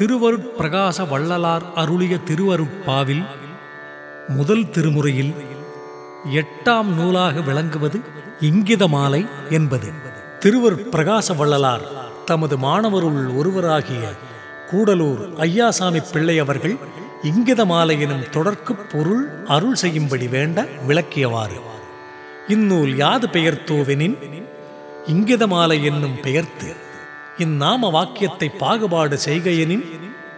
திருவருட்பிரகாச வள்ளலார் அருளிய திருவருட்பாவில் முதல் திருமுறையில் எட்டாம் நூலாக விளங்குவது இங்கித மாலை என்பது. திருவருட்பிரகாச வள்ளலார் தமது மாணவருள் ஒருவராகிய கூடலூர் ஐயாசாமி பிள்ளை அவர்கள் இங்கித மாலை எனும் தொடர்க்குப் பொருள் அருள் செய்யும்படி வேண்ட விளக்கியவாறு. இந்நூல் யாது பெயர்த்தோவெனின்? இங்கிதமாலை என்னும் பெயர்த்து இந்நாம வாக்கியத்தை பாகுபாடு செய்கையெனின்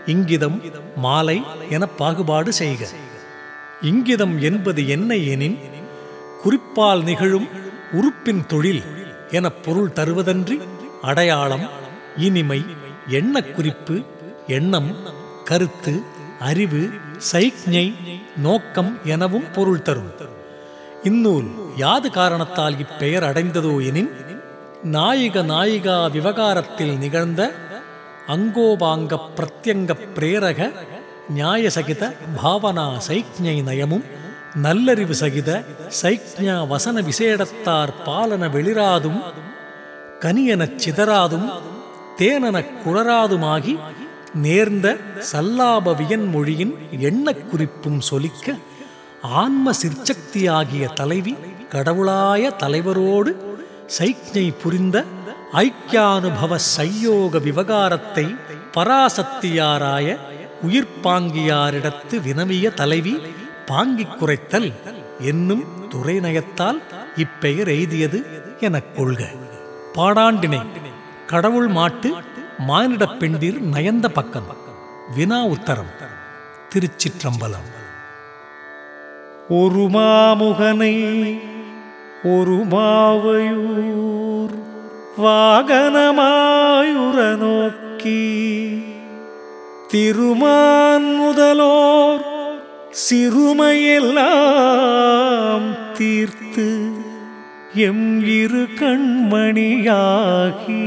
இங்கிதம் மாலை என பாகுபாடு செய்க. இங்கிதம் என்பது என்ன எனின் குறிப்பால் நிகழும் உறுப்பின் தொழில் எனப் பொருள் தருவதன்றி அடையாளம் இனிமை எண்ணக் குறிப்பு எண்ணம் கருத்து அறிவு சைக்ஞை நோக்கம் எனவும் பொருள் தரும். இந்நூல் யாது காரணத்தால் இப்பெயர் அடைந்ததோ எனின் நாயிக நாயிகா விவகாரத்தில் நிகழ்ந்த அங்கோபாங்க பிரத்யங்க பிரேரக நியாய சகித பாவனா சைக்ஞை நயமும் நல்லறிவு சகித சைக்ஞா வசன விசேடத்தார் பாலன வெளிராதும் கனியனச் சிதறாதும் தேனனக் குளராதுமாகி நேர்ந்த சல்லாப வியன்மொழியின் எண்ணக் குறிப்பும் சொலிக்க ஆன்ம சிற்சக்தியாகிய தலைவி கடவுளாய தலைவரோடு சைக்ஞை புரிந்த ஐக்கியானுபவ சையோக விவகாரத்தை பராசக்தியாராய உயிர்ப்பாங்கியாரிடத்து வினவிய தலைவி பாங்கிக் குறைத்தல் என்னும் துறைநயத்தால் இப்பெயர் எய்தியது எனக் கொள்க. பாடாண்டினை கடவுள் மாட்டு மானிடப் பெண்டிர் நயந்த பக்கம் வினா உத்தரம் திருச்சிற்றம்பலம். ஒரு மாமுகனை ஒரு மாவையூர் வாகனமாயுற நோக்கி திருமான் முதலோர் சிறுமையெல்லாம் தீர்த்து எம் இரு கண்மணியாகி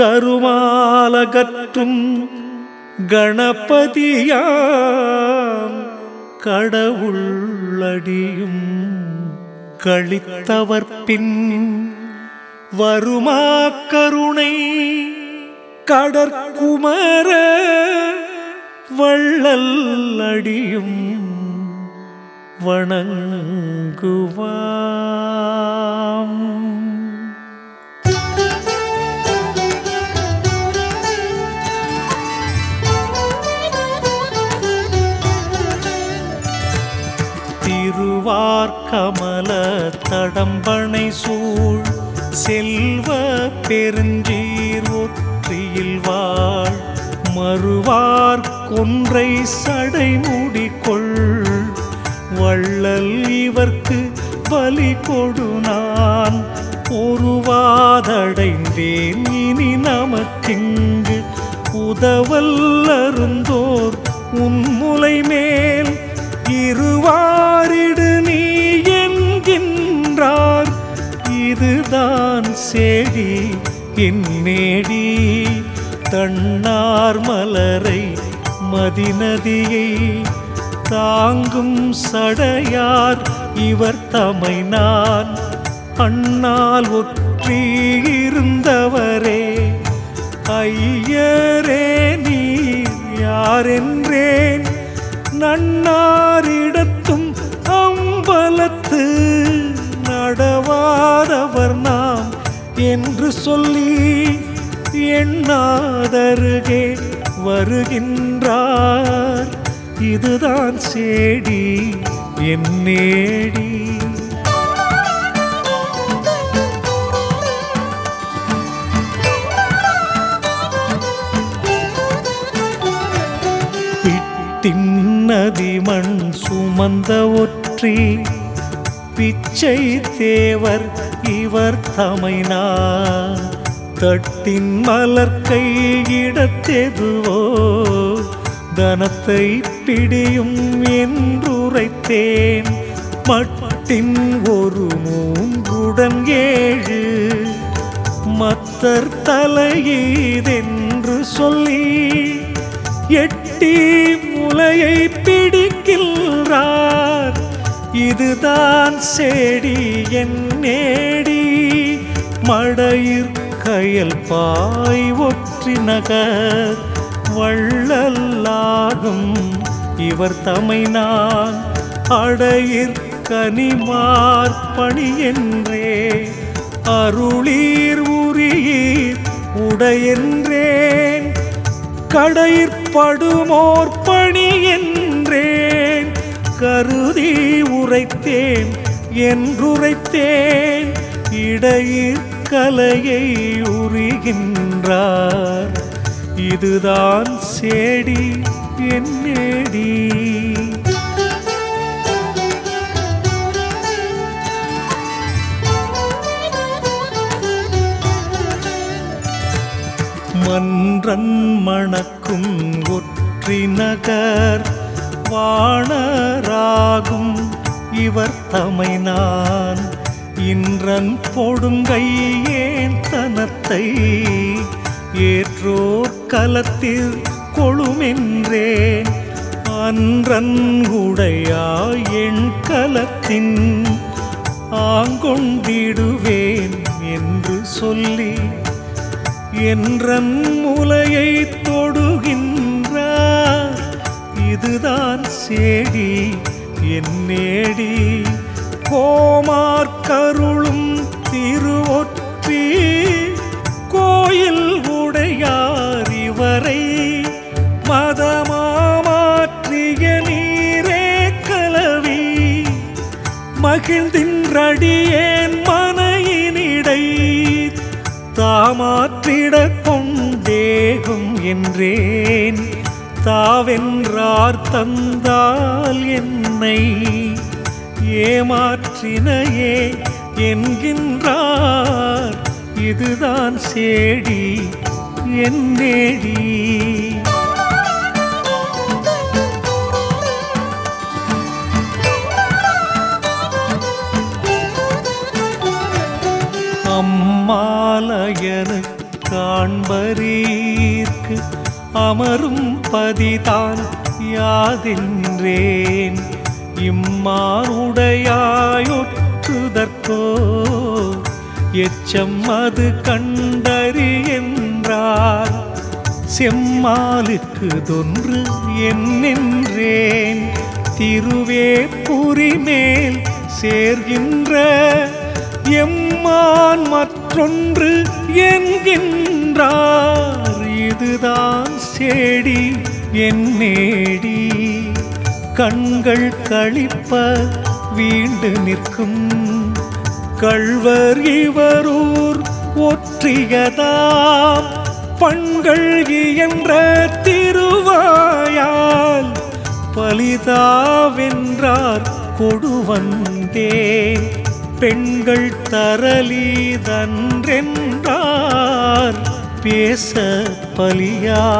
கருமாலகற்றும் கணபதியாம் கடவுள்ளடியும் கழித்தவர் பின் வருமா கருணை கடற்குமர வள்ளல் அடியும் வணங்குவாம். திருவார்கமல தடம்பனை சூழ். செல்வ பெருஞ்சீர் ஒற்றியில் வாழ். மறுவார் கொன்றை சடை மூடிக்கொள். வள்ளல் இவர்க்கு பலி கொடு நான். ஒருவாதடைந்தேன் இனி நமக்கிங்கு? உதவல்லருந்தோர் உன்முலை மேல். இருவாரிடு தான் சேடி என் தன்னார் மலரை மதிநதியை தாங்கும் சடையார் இவர் தமை நான். அண்ணால் ஒற்றி இருந்தவரே ஐயரே நீ யாரென்றேன். நன்னா என்று சொல்லி எண்ணாதருகே வருகின்றார். இதுதான் சேடி என் நேடி. மண் சுமந்த ஒற்றி பிச்சை தேவர் இவர் தமைனா. தட்டின் மலர்க்கை இடத்தெதுவோ தனத்தை பிடியும் என்றுரைத்தேன். மட்டின் ஒரு மூன்றுடன் ஏழு. மத்தர் தலையீதென்று சொல்லி எட்டி முலையை பிடிக்கின்றார். இதுதான் செடி என் நேடி. மடையிற் கயல் பாய் ஒற்றி நகர். வள்ளல்லாகும் இவர் தமை நான். அடையிற் கனிமார் பணி என்றே. அருளீர் உரியீர் உடையென்றேன் கடையிற்படுமோர் பணி என்றேன் கருதி உரைத்தேன் என்றுரைத்தேன். இடையில் கலையை உரிகின்றார். இதுதான் சேடி என்னேடி மன்றன் மணக்கும் ஒற்றி நகர் வாணராகும் இவர் தமை நான். இன்றன் பொடுங்கை ஏன் தனத்தை? ஏற்றோர் கலத்தில் கொழுமென்றே. அன்றன் உடையா என் கலத்தின்? ஆங்கொண்டிடுவேன் என்று சொல்லி என்றன் முலையை இதுதான் சேடி என் நேடி. கோமார்கருளும் திருவொற்றி கோயில் உடையார் இவரை. மதமாமாற்றிய நீரே கலவி மகிழ்ந்தின்றடியேன் மனையினிடை. தாமாற்றிட கொண்டேகும் என்றேன். தாவென்றார் தந்தால் என்னை ஏமாற்றினையே என்கின்றார். இதுதான் சேடி என்னேடி அம்மாலயனு காண்பரீர்க்கு அமரும் பதிதான் யாதென்றேன். இம்மானுடையாயொற்றுதற்கோ எச்சம் அது கண்டறி என்றார் செம்மாலுக்கு தொன்று என்னென்றேன். திருவே புரிமேல் சேர்கின்ற எம்மான் மற்றொன்று என்கின்றார். இதுதான் செடி என் நேடி. கண்கள் கழிப்ப வீண்டு நிற்கும். கள்வர் இவரூர் ஒற்றியதாம். பண்கள் என்ற திருவாயால் பலிதாவென்றார் கொடுவந்தே. பெண்கள் தரலீதன்றென்றார் பேச பலியாதென்றேனின்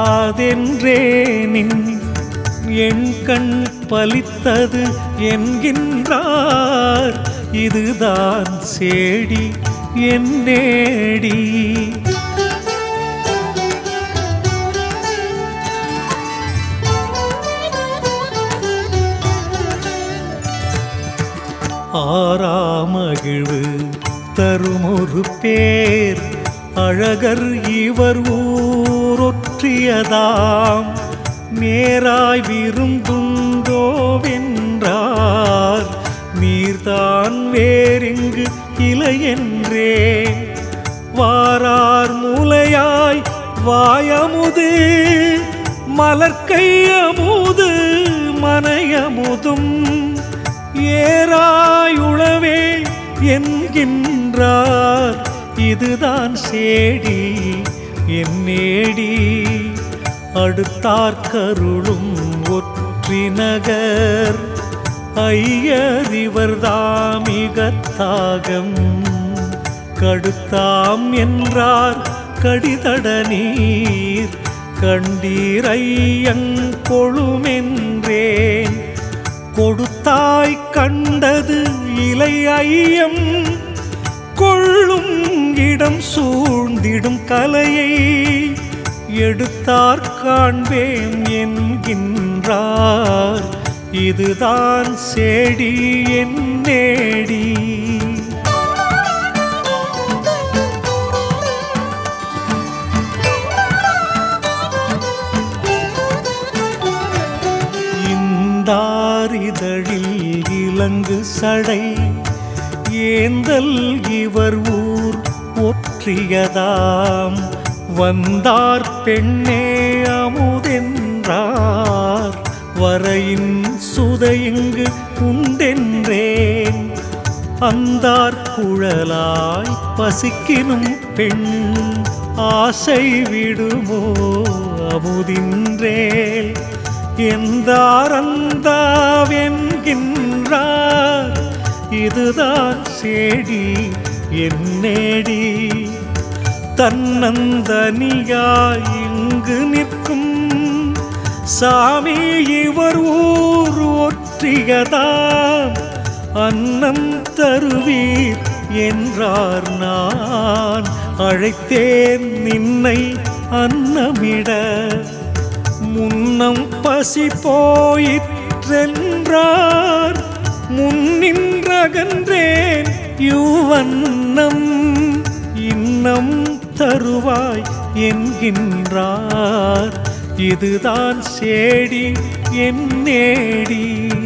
என் கண் பலித்தது என்கின்றார். இதுதான் சேடி என்னேடி ஆறாமகிழ்வு தருமொரு பேர் அழகர் இவர் ஊரொற்றியதாம். நேராய் விருந்துண்டோவென்றார் நீர்தான் வேறெங்கு இலையென்றே. வாரார் மூலையாய் வாயமுது. மலர்க்கையமுது மனையமுதும். ஏராயுளவே என்கின்றார். இதுதான் சேடி என்னேடி அடுத்தார் கருளும் ஒற்றி நகர் ஐயரிவர் கடுத்தாம் என்றார் கடிதட நீர் கண்டீர் கொடுத்தாய் கண்டது இலை ஐயம் கொள்ளும் இடம் சூழ்ந்திடும் கலையை எடுத்தார் காண்பேன் என்கின்றார். இதுதான் செடி என் நேடி. இந்தாரிதழில் இலங்கு சடை ஏந்தல் இவர் ஊர் ஒற்றியதாம். வந்தார் பெண்ணே அமுதென்றார். வரையின் சுதையங்கு உண்டென்றேன். அந்தார் குழலாய் பசிக்கினும் பெண் ஆசை விடுமோ அமுதின்றேல். எந்தார் அந்தாவென்கின்றார்? இதுதான் சேடி என்னேடி தன்னந்தனியாய் இங்கு நிற்கும் சாமி இவர் ஊர் ஒற்றியதாம் அன்னம் தருவீர் என்றார் நான். அழைத்தேன் நின்னை அன்னமிட. முன்னம் பசி போயிற்றென்றார். முன்னின்றகன்றேன் யுவன்னம் இன்னம் தருவாய் என்கின்றார். இதுதான் சேடி என் நேடி.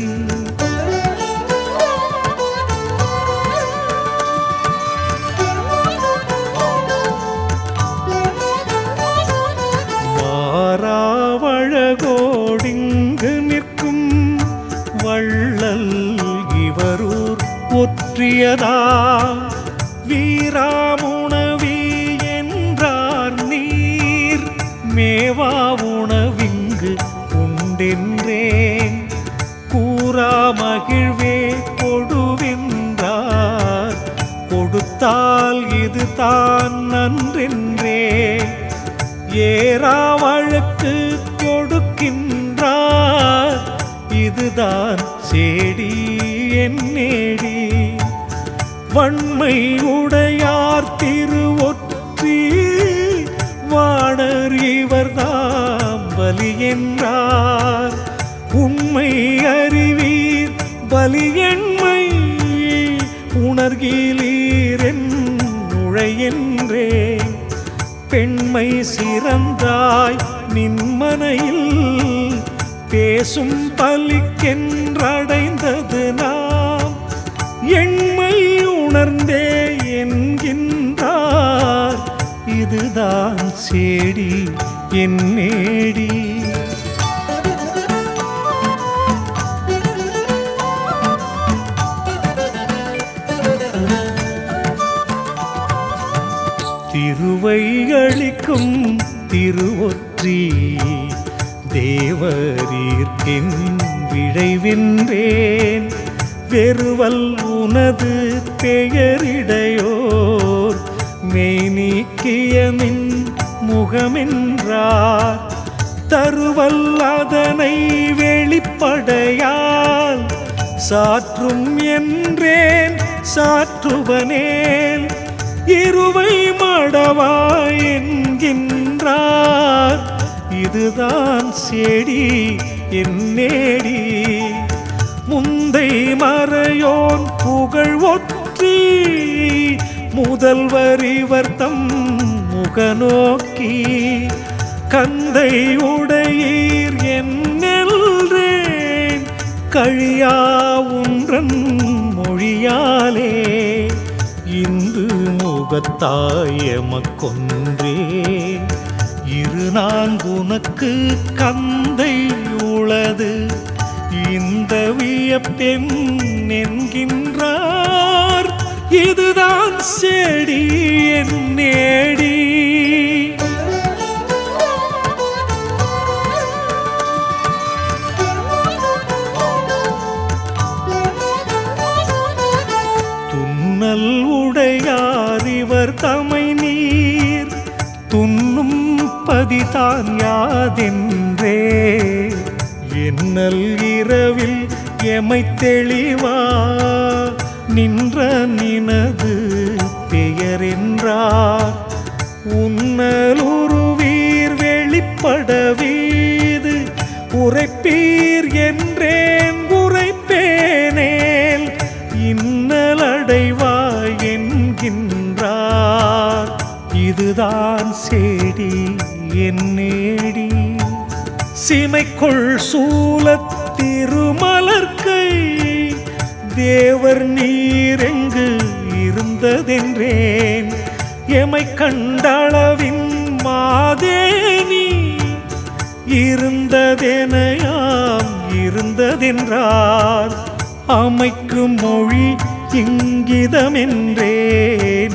அமைக்கும் மொழி இங்கிதமென்றேன்.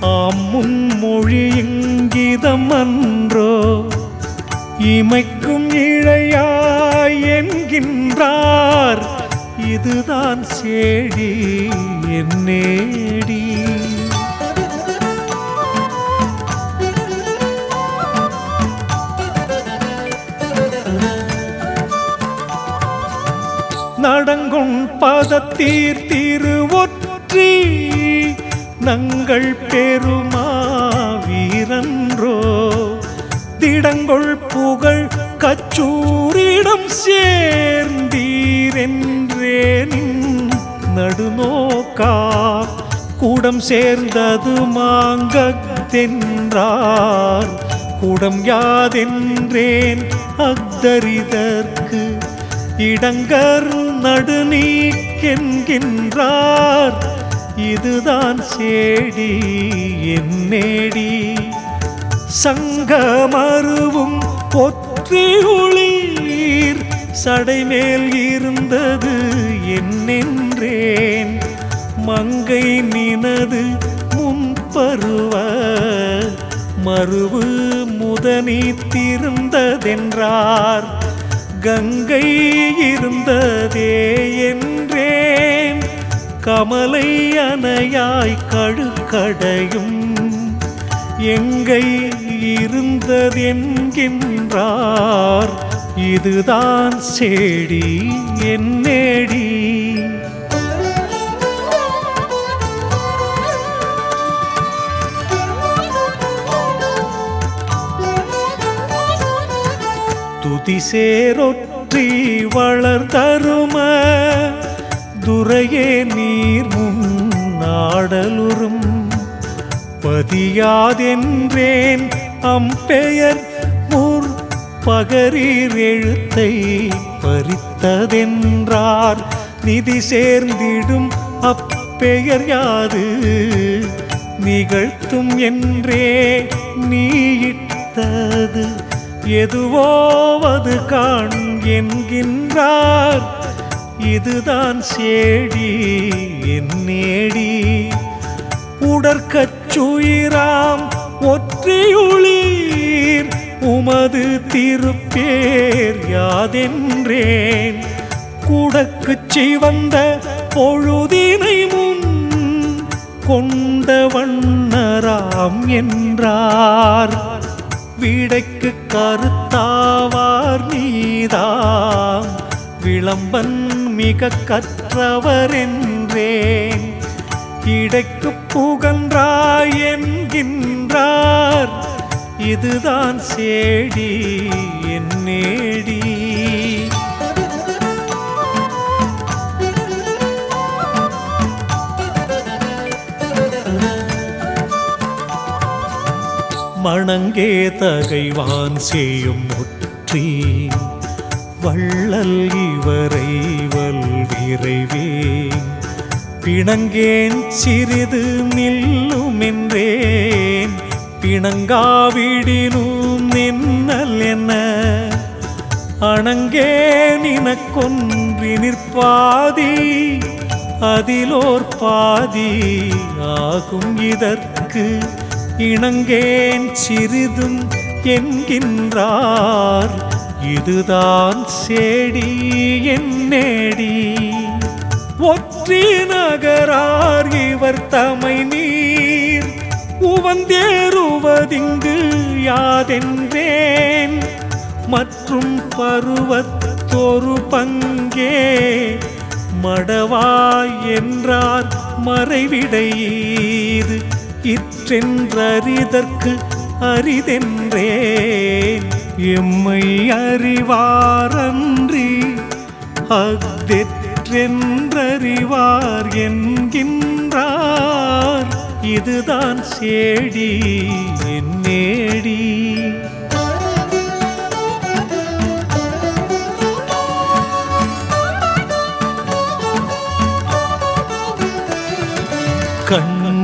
ஆம் மொழி இங்கிதம் அன்றோ. இமைக்கும் இழையாய் என்கின்றார். இதுதான் சேடி என்னேடி. நடங்கொண் பதத்தீர் திருவொற்றி நங்கள் பெருமா வீரன்றோ திடங்கொள் புகழ் கச்சூரிடம் சேர்ந்தீரென்றேன் நடுநோக்கா. கூடம் சேர்ந்தது மாங்கத்தென்றார் கூடம் யாதென்றேன் அக்தரிதற்கு இடங்கர் நடுநீக்கென்கின்றார். இதுதான் சேடி என்னேடி சங்கமருவும் பொற்றி ஒளீர். சடைமேல் இருந்தது என்னென்றேன். மங்கை நினது முன்பருவ. மறுவு முதனி திருந்ததென்றார் கங்கை இருந்ததே என்றேன். கமலை அணையாய் கழுக்கடையும் எங்கை இருந்ததென்கின்றார். இதுதான் சேடி என்னேடி? துதி வளர்தரும. துரையே நீர் முன்னாடலுறும் பதியாதென்றேன் அம்பெயர் முர் பகரீர் எழுத்தை பறித்ததென்றார். நிதி சேர்ந்திடும் அப்பெயர் யாது? நிகழ்த்தும் என்றே நீயிட்டது எதுவோவது காண் என்கின்றார். இதுதான் சேடி என்னேடி உடற்கச்சுயிராம் ஒற்றியுளீர். உமது திருப்பேர் யாதென்றேன். குடக்குச் சிவந்த பொழுதினை முன் கொண்ட வண்ணராம் என்றார். வீடைக்கு கருத்தாவார் நீதாம் விளம்பன் மிக கற்றவர் என்றேன் இடைக்கு புகன்றாய் என்கின்றார். இதுதான் சேடி என்னேடி? மணங்கே தகைவான் செய்யும் முற்றி. வள்ளல் இவரை வல்விரைவே. பிணங்கேன் சிறிது நில்லுமென்றேன் பிணங்காவிடினும் நின்னல் என்ன? அணங்கே நினக்கொன்றி நிற்பாதி. அதிலோர் பாதி ஆகும் இதற்கு இணங்கேன் சிறிதும் என்கின்றார். இதுதான் சேடி என்னேடி ஒற்றி நகரார் இவர் தமை நீர். உவந்தேறுவதிங்கு யாதென்றேன். மற்றும் பருவத்தொரு பங்கே மடவாய் என்றார் மறைவிடையீது இற்றென்றறிதற்கு அரிதென்றேன். எம்மை அறிவாரன்றி அஃதெற்றென்றறிவார் என்கின்றார். இதுதான் சேடி என்னேடி?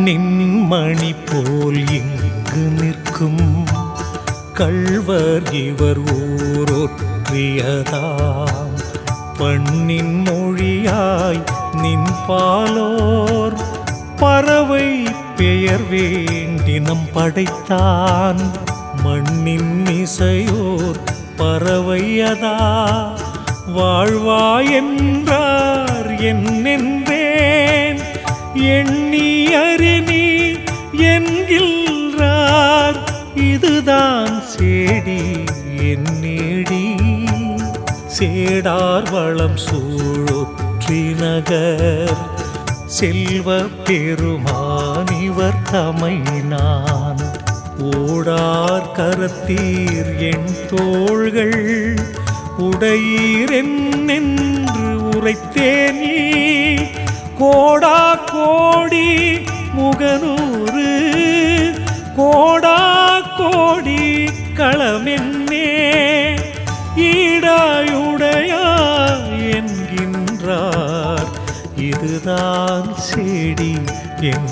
கண்ணின் மணி போல் இங்கு நிற்கும் கள்வர் இவர் ஊரொற்றியதாம். பண்ணின் மொழியாய் நின் பாலோர் பறவை பெயர் வேண்டினம் படைத்தான். மண்ணின் இசையோர் பறவையதா? வாழ்வா என்றார் என்னென்றேன் எண்ணி அறினி என்கின்றார். இதுதான் சேடி என்னேடி சேடார் வளம் சூழொற்றி நகர். செல்வ பெருமானிவர் தமை நான். ஓடார் கரத்தீர் என் தோள்கள். உடையீர் என்று உரைத்தேனே கோடா கோடி முகநூறு கோடா கோடி களமென்னே ஈடாயுடையா என்கின்றார். இதுதான் செடி என்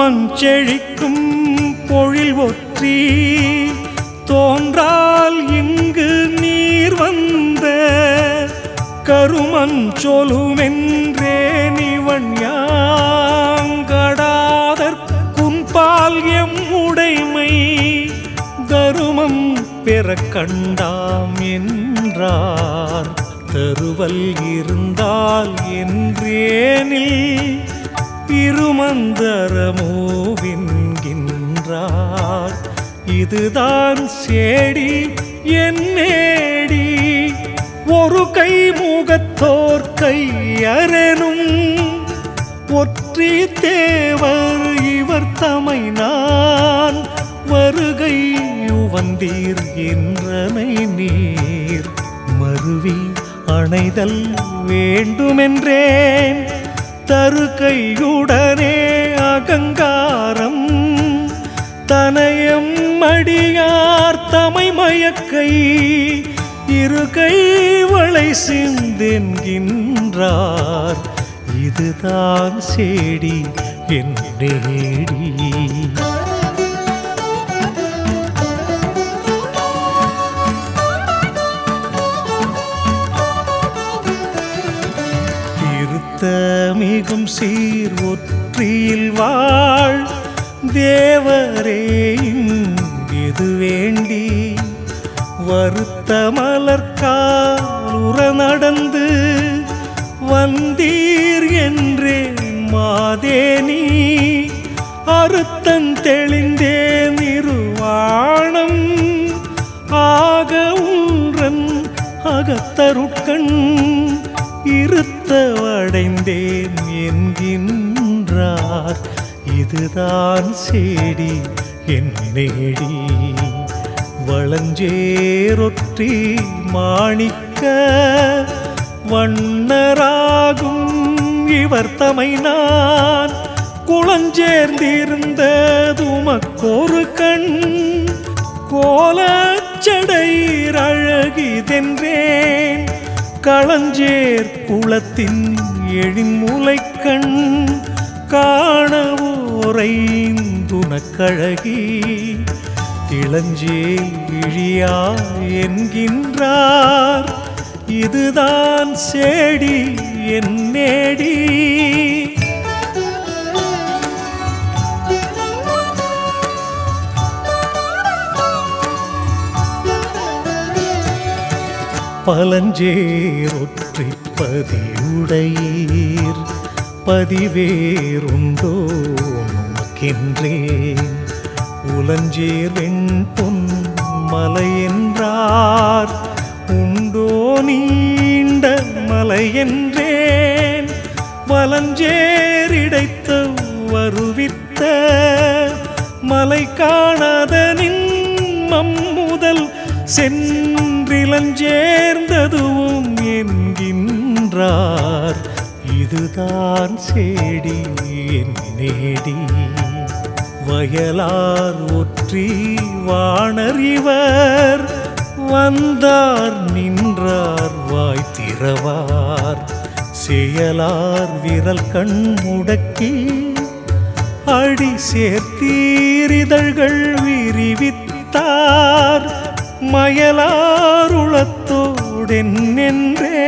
நேடி துருமஞ்செழிக்கும் பொழில் ஒற்றி தோன்றால் இங்கு நீர் வந்த கருமஞ்சொலுமென்றே நிவன் யாங்கடாதற்குன்பால் எம் உடைமை தருமம் பெற கண்டாம் என்றார். தருவல் இருந்தால் என்றேனில் திருமந்தரம் இதுதான் சேடி என்னேடி ஒரு கை முகத்தோர் கையரெனும் ஒற்றி தேவர் இவர் தமை நான். வருகை வந்தீர் என்றனை நீர் மருவி அணைதல் வேண்டுமென்றேன். தரு கையுடனே அகங்காரம் தனைய மடியார் தமை மயக்கை இரு கைவளை சிந்தென்கின்றார். இதுதான் சேடி என் நேடி மிகும் சீர் ஒற்றியில் வாழ். தேவரே இது வேண்டி வருத்த மலர்கால் நடந்து வந்தீர் என்றே மாதேனி. அறுத்தன் தெளிந்தே நிருவாணம் ஆக உன்றன் அகத்தருட்கண். இருத்தவடைந்தேன் என்கின்றார். இதுதான் செடி என் நேடி வளஞ்சேரொற்றி மாணிக்க வண்ணராகும் இவர் தமை நான். குளஞ்சேர்ந்திருந்த துமக்கொரு கண். கோலச்சடையீர் அழகிதென்றேன். களஞ்சேர் குளத்தின் எழின்முலைக்கண் உனக்கழகி இளஞ்சே இழியா என்கின்றார். இதுதான் சேடி என் நேடி பலஞ்சேரொற்றி பதியுடையீர் பதிவேறுண்டோ நிற்கின்றேன் உலஞ்சேர் வெண்பொன் மலை என்றார் உண்டோ நீண்ட மலை என்றேன் வலஞ்சேரிடைத்த வருவித்த மலை காணாத நின்மம் முதல் சென்றிலஞ்சேர்ந்ததுவும் என்கின்றார். இதுதான் சேடி என் நேடி வயலார் ஒற்றி வாணறிவர் வந்தார் நின்றார் வாய் திறவார். செயலார் விரல் கண் முடக்கி அடி சேர்த்தீரிதழ்கள் விரிவித்தார். மயலாருளத்தோடென்றே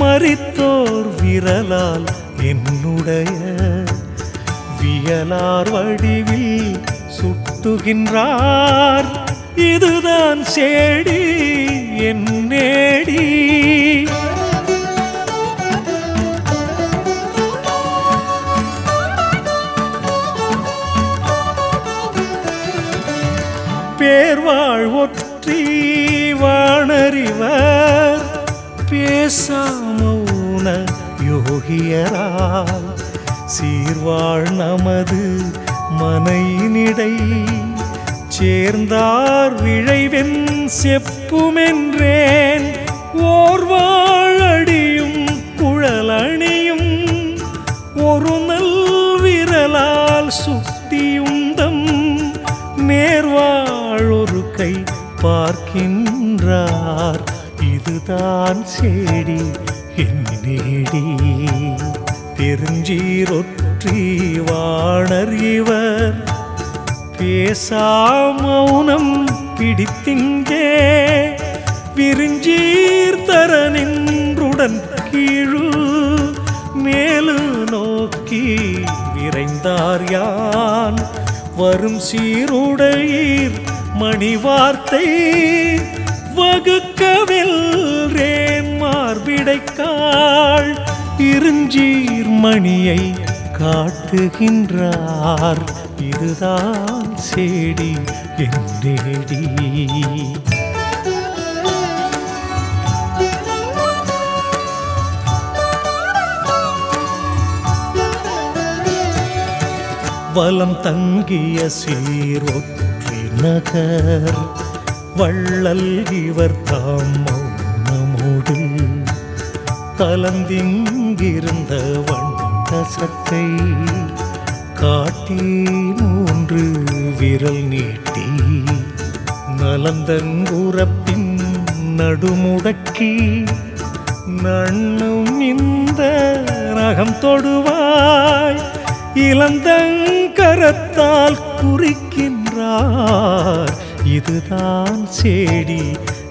மறித்தோர் விரலால் என்னுடைய வியலார் வடிவில் சுட்டுகின்றார். இதுதான் சேடி என் நேடி. பேர்வாழ் ஒற்றி வாணறிவர் பேசாமௌன யோகியரால். சீர்வாழ் நமது மனையினிடை. சேர்ந்தார் விழைவென் செப்புமென்றேன். ஓர்வாழடியும் குழலணியும். ஒரு நல் விரலால் சுட்டியுந்தம் நேர்வாழொரு கை பார்க்கின்றார். இதுதான் சேடி என் நேடி. பெருஞ்சீரொற்றி வாணர் இவர். பேசா மௌனம் பிடித்திங்கே. விரிஞ்சீர் தர நின்றுடன் கீழு. மேலு நோக்கி விரைந்தார் யான். வரும் சீருடையீர் மணி வார்த்தை வகுக்கவெல்றேன் மார்பிடைக்காள் பெருஞ்சீர் மணியை காட்டுகின்றார். இதுதான் சேடி என்றேடி வலம் தங்கிய சீரொற்றி நகர். வள்ளல் இவர் தாம் கலந்திங்கிருந்த வண்டசத்தை காட்டி மூன்று விரல் நீட்டி நலந்தங்குறப்பின் நடுமுடக்கி நண்ணும் இந்த ரகம் தொடுவாய் இளந்தங்கரத்தால் குறிக்கின்றார். இதுதான் சேடி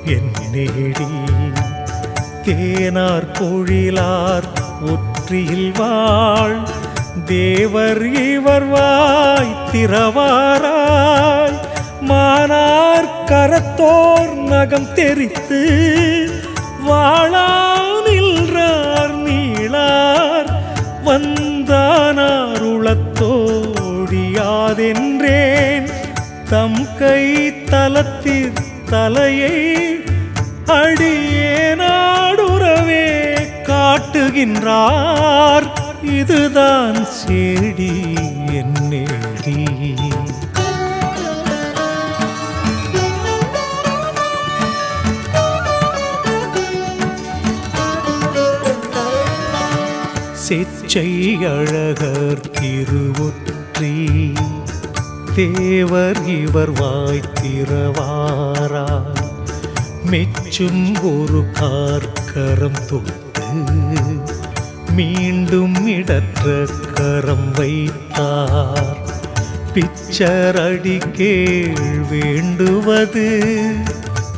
என் நேடி. தேனார் பொழிலார் ஒற்றியில் வாழ். தேவர் இவர் வாய் திறவாராய். மானார் கரத்தோர் நகம் தெரித்து வாழானில்றார் நீளார். வந்தானார் உளத்தோடியாதென்றேன். தம் கை தலத்தில் தலையை அடியே தருகின்றார் இதுதான் சேடி என்னேடி செச்சை அழகர் திருவொற்றி தேவர் இவர் வாய்த்திரவாரா திறவாராய். மெச்சும் ஒரு கார்கரம் தொட்டு மீண்டும் இடற்ற கரம் வைத்தார். பிச்சர் கேள் வேண்டுவது.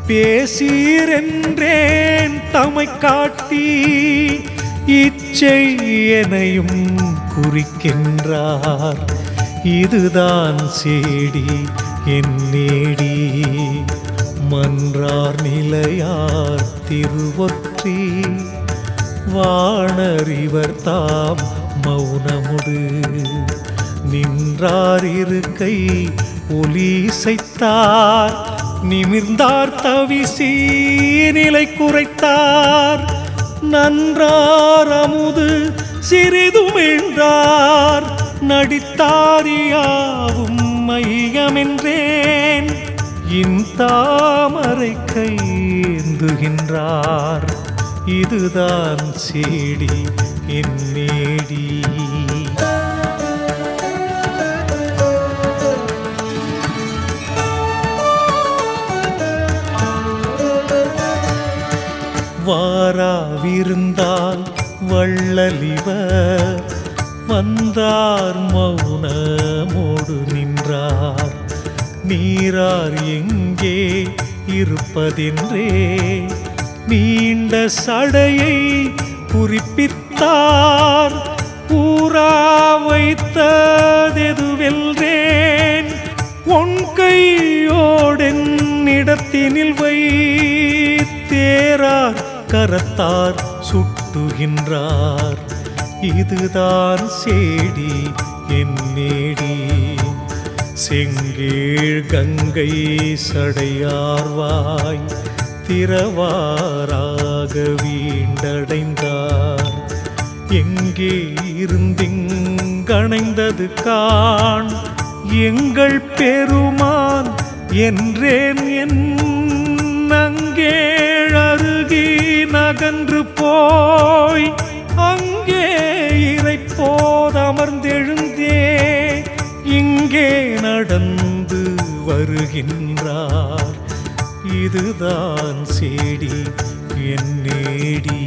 பேசீரென்றேன் தமை காட்டி. இச்சை எனையும் குறிக்கின்றார். இதுதான் சேடி என் நேடி. மன்றார் நிலையார் திருவொற்றி. வாணறிவர் தாம் மௌனமுடு. நின்றார் இருக்கை ஒலிசைத்தார் நிமிர்ந்தார் தவிசி நிலை குறைத்தார். நன்றார் அமுது சிறிதுமிழ்ந்தார் நடித்தாரியாவும் மையமென்றேன். இன்தாமரை கைந்துகின்றார் இதுதான் சேடி என்னேடி வாராவிருந்தால் வள்ளலிவ வந்தார் மௌனமோடு நின்றார். நீரார் எங்கே இருப்பதென்றே நீண்ட சடையை குறிப்பித்தார். ஊரா வைத்ததெதுவெல்றேன் உன் கையோடென்னிடத்தினில் வைத்தேரார் கரத்தார் சுட்டுகின்றார். இதுதான் சேடி என் நேடி செங்கீழ் கங்கை சடையார்வாய். திரவாராக வீண்டடைந்தார். எங்கே இருந்திங்கணைந்தது காண். எங்கள் பெருமான் என்றேன் என் அங்கே அருகி நகன்று போய் அங்கே இறைப்போதமர்ந்தெழுந்தே இங்கே நடந்து வருகின்றார். இதுதான் சேடி என் நேடி.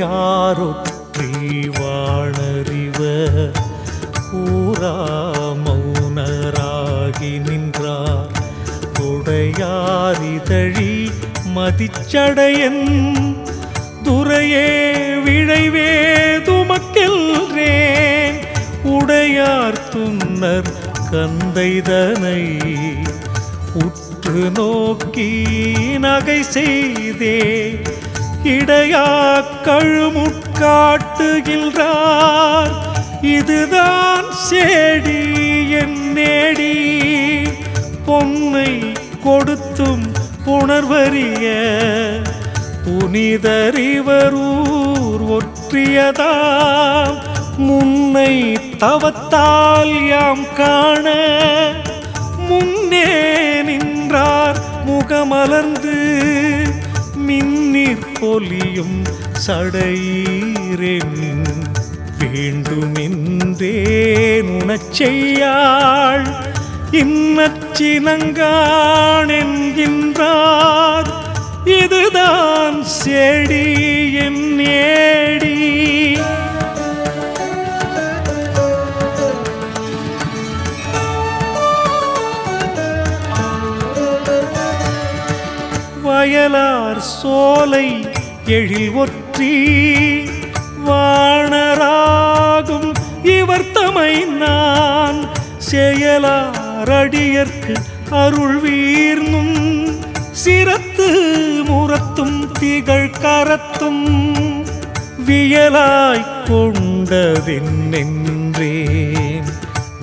உடையாரொற்றி வாழறிவர் கூறா மௌனராகி நின்றார். உடையாரிதழி மதிச்சடையன் துறையே இழைவே துமக்கெல்றேன் உடையார் துன்னர் கந்தைதனை. உற்று நோக்கி நகை செய்தே. இடையா கழுமுட்காட்டுகின்றார். இதுதான் சேடி என் நேடி. பொன்னை கொடுத்தும் புணர்வறிய. புனிதறிவரூ ஊர் ஒற்றியதாம். முன்னை தவத்தால் யாம் காண. முன்னே நின்றார் முகமலர்ந்து. மின்னிற் பொலியும் சடையீரென் வேண்டுமென்றேன் உணச்செய்யாள் இன்னச்சினங்கான் என்கின்றார். இதுதான் செடி என் ஏடி. வயலார் சோலை எழில் ஒற்றி வாணராகும் இவர் தமை நான். செயலாரடியர்க்கு அருள் வீர்னும் சிரத்து முரத்தும் திகழ் கரத்தும் வியலாய் கொண்டதென்றேன்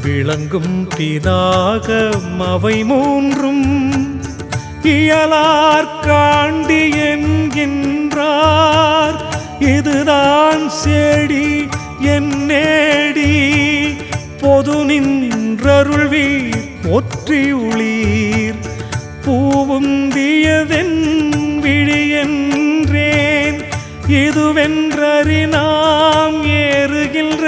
விளங்கும் திதாகம் அவை மூன்றும் இயலார் காண்டி என்கின்றார். இதுதான் செடி என் நேடி. பொது நின்றருள்வி ஒற்றி உளீர். பூவும் விழியென்றேன். இதுவென்றறினாம் ஏறுகின்ற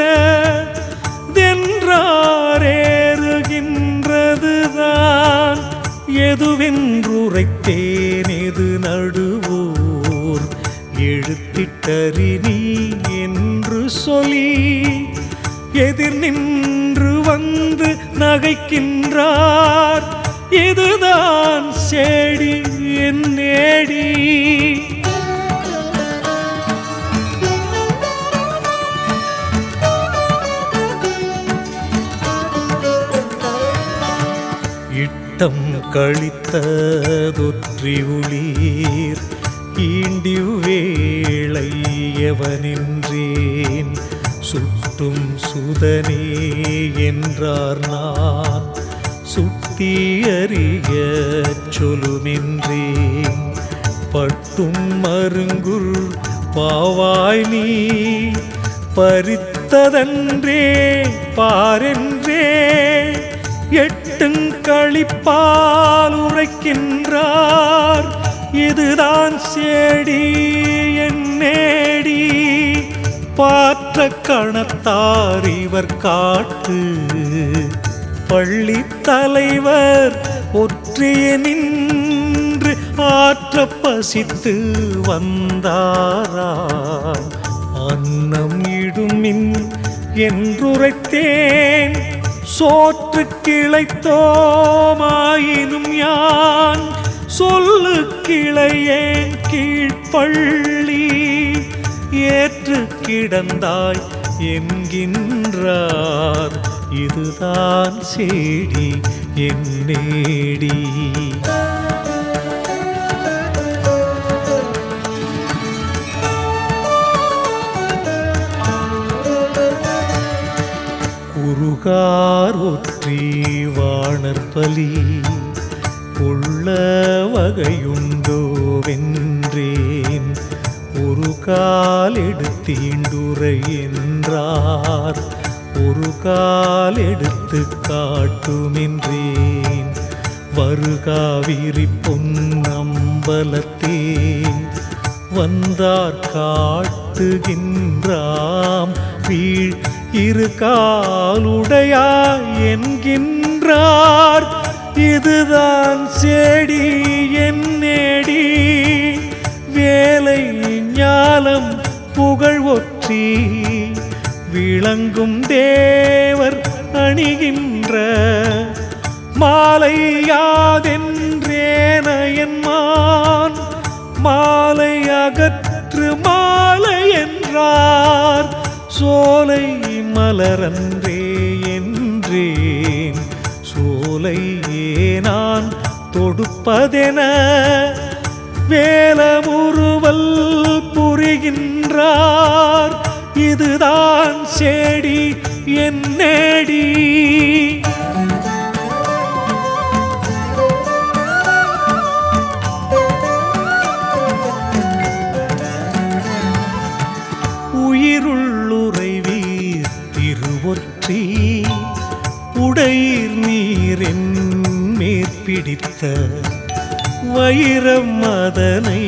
தென்றாரேறுகின்றதுதான் எதுவென்றுரைத்தேன் எது நடுவோர் எழுத்திட்டறி நீ என்று சொல்லி எதிர் நின்று வந்து நகைக்கின்றார். இதுதான் செடி என் நேடி. இட்டம் கழித்ததொற்றி உளீர். ஈண்டி வேளை எவனின்றேன். சுட்டும் சுதனே என்றார் நான். சுட்டி அறிய சொல்லுமென்றேன் பட்டும் மருங்குள் பாவாய் நீ பறித்ததன்றே பாரென்றே எட்டுங் எட்டுங்களிப்பால் உரைக்கின்றார் இதுதான் சேடி என் நேடி. பாற்ற கணத்தார் இவர் காட்டு பள்ளி தலைவர் ஒற்றிய நின்று ஆற்ற பசித்து வந்தாரா அன்னம் இடுமின் என்றுரைத்தேன். சோற்று கிளைத்தோமாயினும் யான். சொல்லு கிளையேன் கீழ்ப்பள்ளி. ஏற்று கிடந்தாய் என்கின்றார். இதுதான் சேடி என் நேடி. குறுகார் ஒற்றி வாணர் பலி கொள்ள வகையுண்டோ வென்றேன். ஒரு காலெடுத்தீண்டுரை என்றார். ஒரு கால் எடுத்து காட்டுமின்றேன். வருகாவிரி பொன்னம்பலத்தே வந்தார் காட்டுகின்றாம். வீழ் இரு காலுடையா என்கின்றார். இதுதான் செடி என் நேடி. வேலை ஞாலம் புகழ் ஒற்றி விளங்கும் தேவர் அணிகின்ற மாலை மாலை அகற்று மாலை என்றார். சோலை மலரன்றே என்றேன். சோலையே நான் தொடுப்பதென வேலமுறுவல் புரிகின்றார். இதுதான் செடி என் நேடி. உயிருள்ளுறைவீர் திருவொற்றி உடையீர் நீரின் மேற்பிடித்த வைரம் அதனை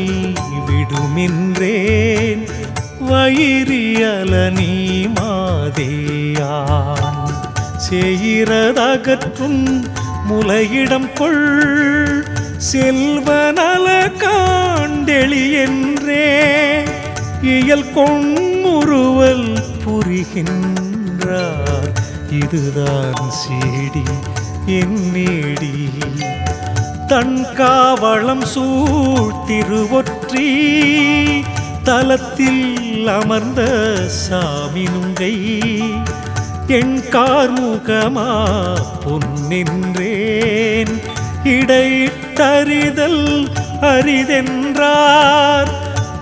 விடுமின்றேன். வயிறியல நீ மாதேயான் செய்கிறதகற்றும் முலையிடம் கொள். செல்வநல காண்டெளி என்றே இயல் கொண்முறுவல் புரிகின்றார். இதுதான் சீடி என் நேடி. தன் காவளம் சூழ்த்திருவொற்றி தலத்தில் அமர்ந்த சாமி நுங்கை என் கார்முகமா பொன்னின்றேன். இடைத்தறிதல் அரிதென்றார்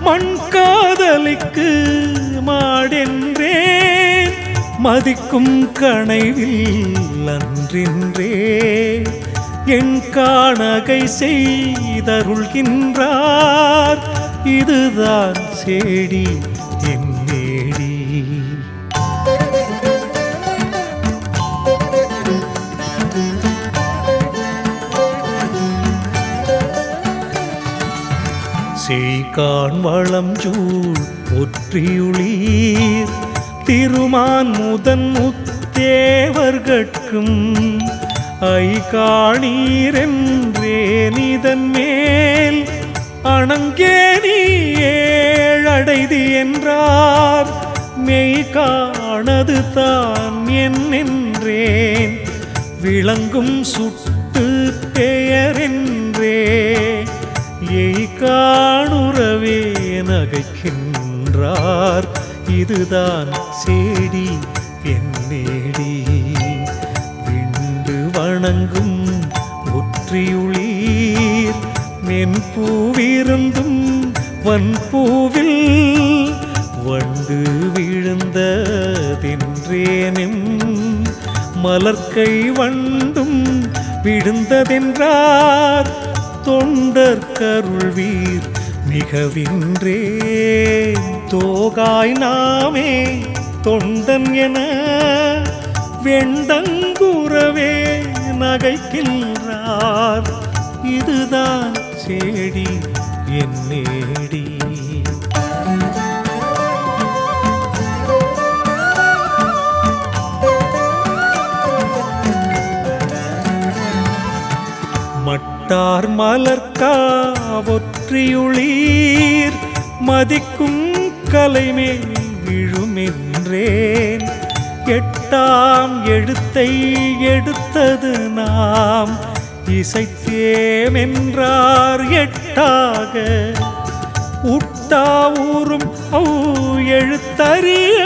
மண் காதலிக்கு மாடென்றேன். மதிக்கும் கனைவில் அன்றின்றே என் காணகை செய்தருள்கின்றார். இதுதான் சேடி என்னேடி செய்கான் வளம் சூழ் ஒற்றியுளீர் திருமான் முதன் முத்தேவர்கட்கும். ஐ காணீரென்றே நிதன் மேல் அணங்கே ஏழடைதி என்றார். மெய் காணது தான் என்னென்றேன். விளங்கும் சுட்டு பெயரென்றே. எய் காணுறவே நகைக்கின்றார். இதுதான் சேடி என் நேடி விண்டு வணங்கும் பூவிருந்தும் வன்பூவில் வண்டு விழுந்ததென்றேனும் மலர்க்கை வண்டும் விழுந்ததென்றார் தொண்டர் கருள்வீர் மிகவின்றே. தோகாய் நாமே தொண்டன் என வெண்டங்குறவே நகைக்கின்றார். இதுதான் தேடி என்னேடி மட்டார் மலர்கா ஒற்றியுளீர் மதிக்கும் கலைமேல் விழுமென்றேன். எட்டாம் எழுத்தை எடுத்தது நாம் இசைத்தேமென்றார் எட்டாக. உட்டாவூரும் எழுத்தறிய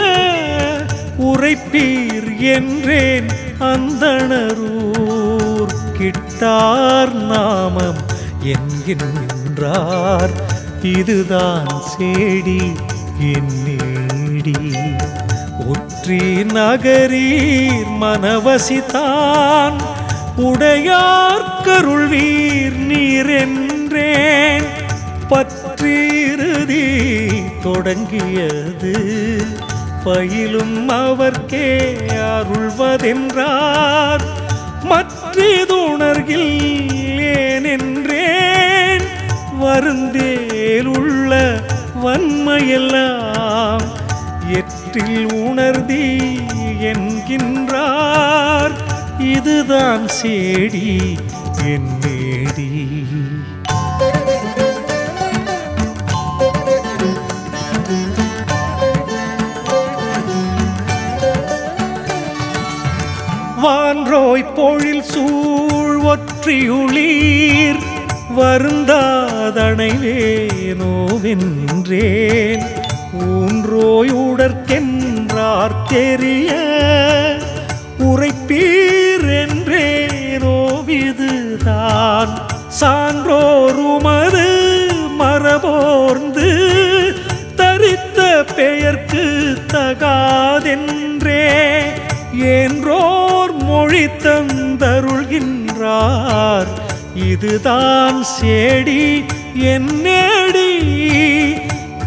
உரைப்பீர் என்றேன் அந்தணரூர் கிட்டார் நாமம் என்கின்றார். இதுதான் சேடி என்னேடி ஒற்றி நகரீர் மனவசிதான் உடையார் കരുൾ நீர் நீரென்றே பற்றிருதி தொடங்கியது. பயிலும் அவர்க்கே அருள்வதென்றார். மற்றதுணர்கில் ஏனென்றேன். வருந்தேலுள்ள வன்மையெல்லாம் எற்றில் உணர்தி என்கின்றார். இதுதான் சேடி என் வான்றோய் பொழில் சூழ் ஒற்றியுளீர் வருந்தாதனைவேனோவென்றேன் ஊன்றோய் உடற்கென்றார் தெரிய தான் சான்றோருமது மரபோர்ந்து தரித்த பெயர்க்கு தகாதென்றே. என்றோர் மொழி தந்தருள்கின்றார். இதுதான் சேடி என்னேடி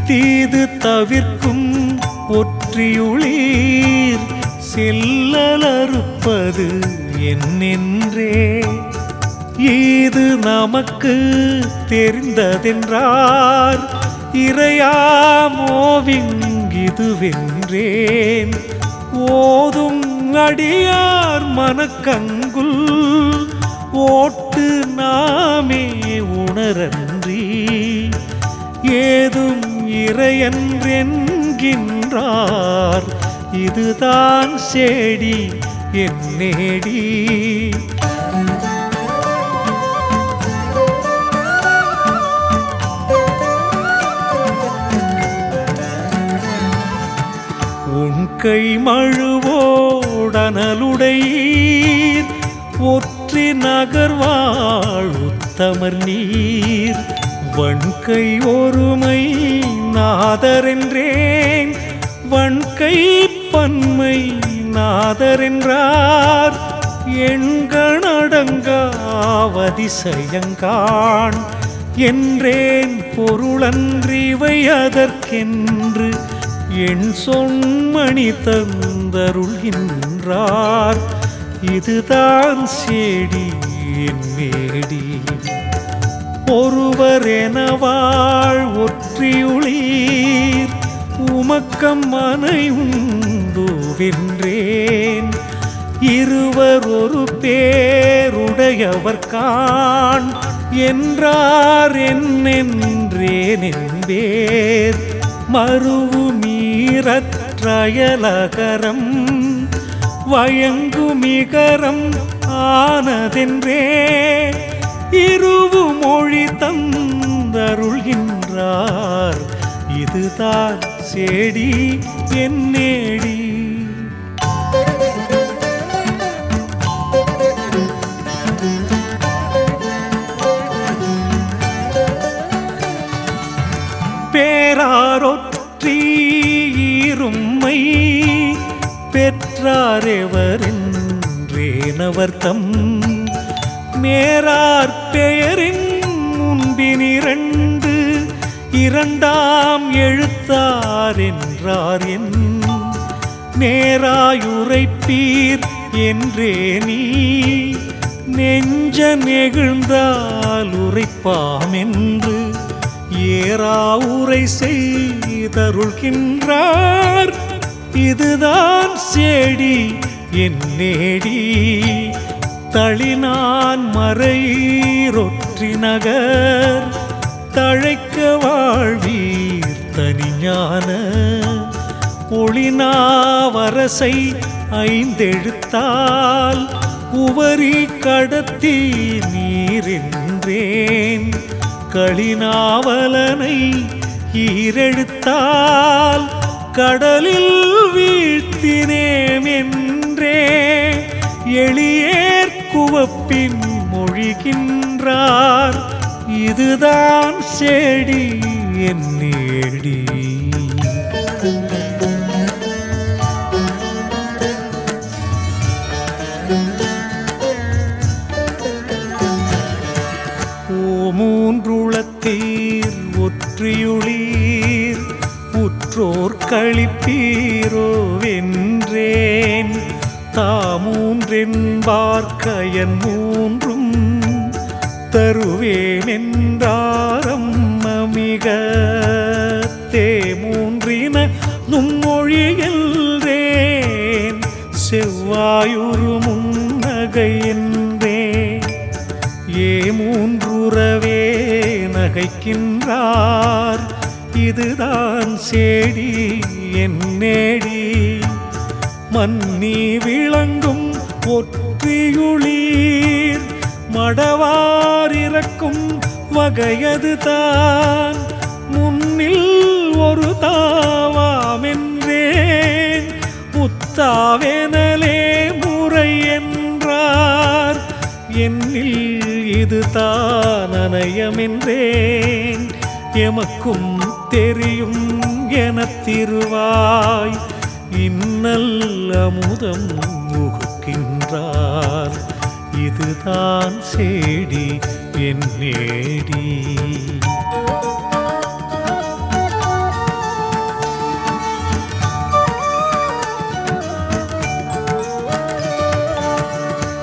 தீது தவிர்க்கும் ஒற்றியுளீர். செல்லலறுப்பது என்னென்றே. இது நமக்கு தெரிந்ததென்றார். இறையாமோவின் இதுவென்றேன். ஓதும் அடியார் மனக்கங்குல். ஓட்டு நாமே உணரன்றி. ஏதும் இறையன்றென்கின்றார். இதுதான் செடி என் நேடி. கை மழுவோடனலுடையீர். ஒற்றி நகர்வாழ் உத்தமர் நீர். வன்கை ஒருமை நாதரென்றேன். வன்கை பன்மை நாதரென்றார். எண்கணடங்காவதிசயங்கான் என்றேன் பொருளன்றிவை அதற்கென்று. என் சொன்மணி தந்தருள்கின்றார். இதுதான் சேடி என் மேடி. ஒருவர் எனவாள் ஒற்றியுளீர். உமக்கம் மனை உண்டுவென்றேன் இருவர் ஒரு பேருடையவர்கான் என்றார் என்னென்றேன் என்பேர். மறுவுமி மீறற்றயலகரம் வயங்குமிகரம் ஆனதென்றே இருவு மொழி தந்தருள்கின்றார். இதுதான் சேடி என்னேடி பெற்றாரெவரென்றேனவர் தம் மேரார் பெயரின் முன்பினிரண்டு இரண்டாம் எழுத்தார் என்றார் என். நேராயுரைப்பீர் என்றே நீ நெஞ்ச நெகிழ்ந்தால் உரைப்பாம் என்று ஏறா உரை செய்தருள்கின்றார். இதுதான் சேடி என் நேடி. தளினான் மறைரொற்றி வெற்றி நகர் தழைக்க வாழ்வீர் தனியான ஒளினாவரசை ஐந்தெழுத்தால் உவரி கடத்தி நீரென்றேன். களினாவலனை ஈரெழுத்தால் கடலில் வீழ்த்தினேன் என்றே எளியேர் குவப்பின் மொழிகின்றார். இதுதான் செடி என் உற்றோர் கழிப்பீரோ வென்றேன் தாமூன்றென்பார்க்கயன் மூன்றும் தருவேன் என்றாரம் மிக தே மூன்றின நும்மொழியல்றேன் செவ்வாயுரு முன்னகை ஏ மூன்றுறவே நகைக்கின்றார். இதுதான் சேடி என் நேடி. மன்னி விளங்கும் ஒற்றியுளீர். மடவாரிறக்கும் வகையது தான் முன்னில் ஒரு தாவாமென்றேன். முத்தாவெனலே முறை என்றார். என்னில் இது அனயமென்றேன் எமக்கும் தெரியும் என திருவாய். இன்னல் அமுதம் முகுக்கின்றார் இதுதான் சேடி என் நேடி.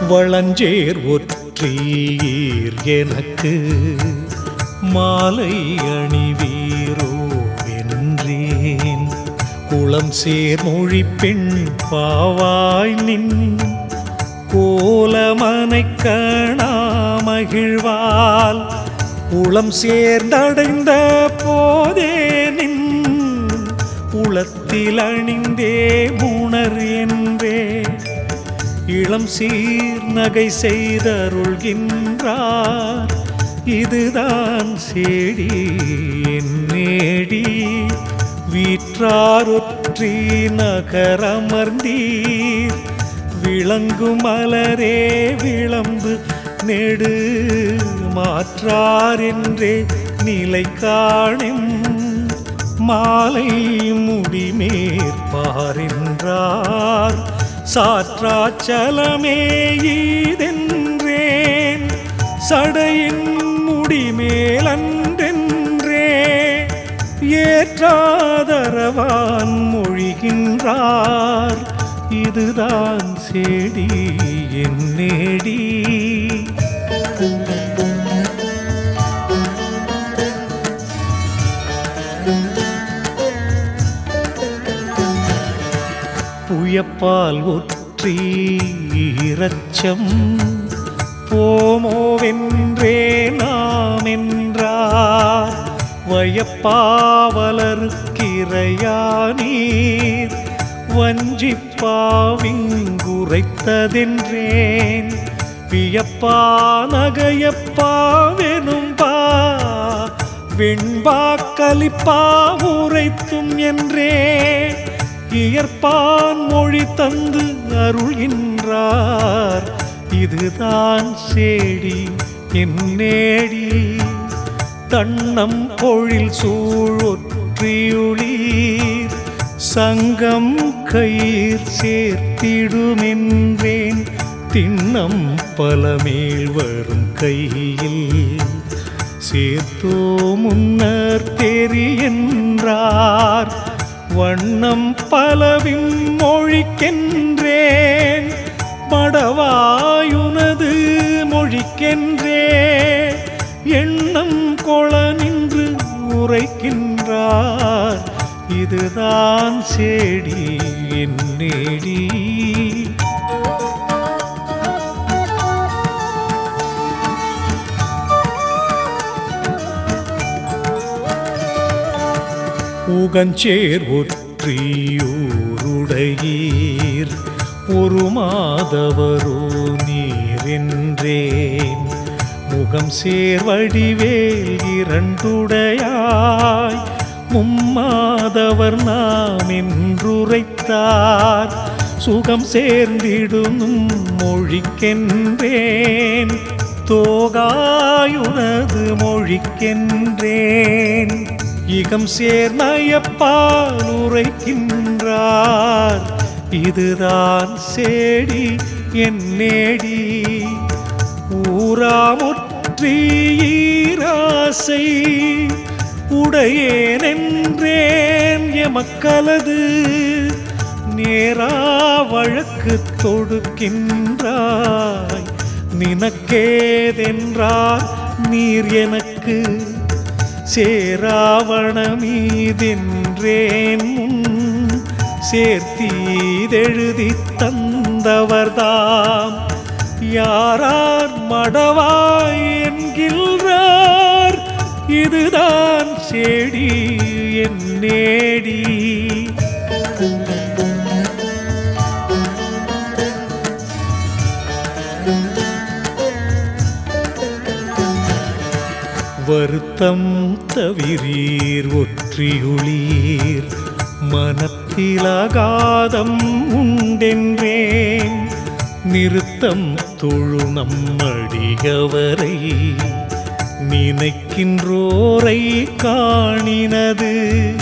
வளஞ்சேர் ஒற்றீர் எனக்கு. மாலை அணிவீர் குளம் சேர் மொழி பெண் பாவாய் நின். கோலமனை மகிழ்வால் உளம் சேர்ந்தடைந்த போதே நின். உளத்தில் அணிந்தே உணர் என்றே இளம் சீர் நகை செய்தருள்கின்றார். இதுதான் செடி என் நேடி. வீற்றாருற்றி நகரமர்ந்தீர். விளங்கு மலரே விளம்பு நெடு மாற்றாரென்றே நிலை காணும். மாலை முடிமேற்பாரென்றார் சாற்றாச்சலமே ஈதென்றேன். சடையின் முடிமேலன் ஏற்றாதரவான் மொழிகின்றார். இதுதான் செடி என் நேடி. புயப்பால் ஒற்றி இரச்சம். போமோவென்றே நாம் என்றார் வயப்பாவலருக்கிரையானீர் வஞ்சிப்பாவிங்குரைத்ததென்றேன். வியப்பா நகையப்பாவெனும் பா வெண்பா கலிப்பா உரைத்தும் என்றே. இயற்பான் மொழி தந்து அருள்கின்றார். இதுதான் சேடி என் நேடி. தன்னம் பொழில் சூழொற்றியுளீர். சங்கம் கயிர் சேர்த்திடுமென்றேன். திண்ணம் பலமேல் வரும் கையில். சேர்த்தோ முன்னர் தெரியென்றார் வண்ணம் பலவின் மொழிக்கென்றேன். படவாயுனது மொழிக்கென்றே. எண்ணம் கொள நின்று உரைக்கின்றார். இதுதான் செடி என்னேடி உகஞ்சேர் ஒற்றியூருடையீர் ஒரு மாதவரோ நீரென்றேன். முகம் சேர்வடிவேல் இரண்டுடையாய். மும்மாதவர் நாம் என்றுரைத்தார். சுகம் சேர்ந்திடும் மொழிக்கென்றேன். தோகாயுனது மொழிக்கென்றேன். இகம் சேர்மயப்பால் உரைக்கின்றார். இதுதான் சேடி என் நேடி. ஊராமுற்ற ஈராசை உடையேனென்றேன் எமக்களது நேரா வழக்கு தொடுக்கின்றாய். நினக்கேதென்றார் நீர் எனக்கு சேராவணமீதென்றேன் முன் சேர்த்தீதெழுதி தந்தவர்தாம். யாரார் மடவாய் என்கின்றார். இதுதான் செடி என் நேடி. வருத்தம் தவிரீர் ஒற்றியுளீர். மனத்திலகாதம் உண்டென்றேன். நிறுத்தம் தொழு நம்மடிகவரை. நினைக்கின்றோரை காணினது.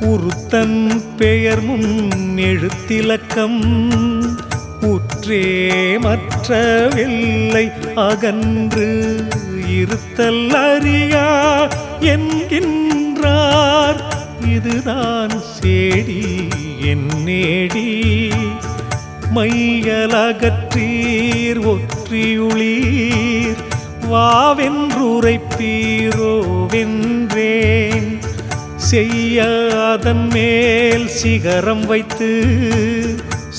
உருத்தன் பெயர் முன் எழுத்திலக்கம். உற்றே மற்ற வெள்ளை அகன்று. இருத்தல் அறியா என்கின்றார். இதுதான் சேடி என் நேடி மையலகத்தீர் ஒற்றியுளீர். வாவென்றுரைப்பீரோவென்றேன் செய்ய அதன் மேல் சிகரம் வைத்து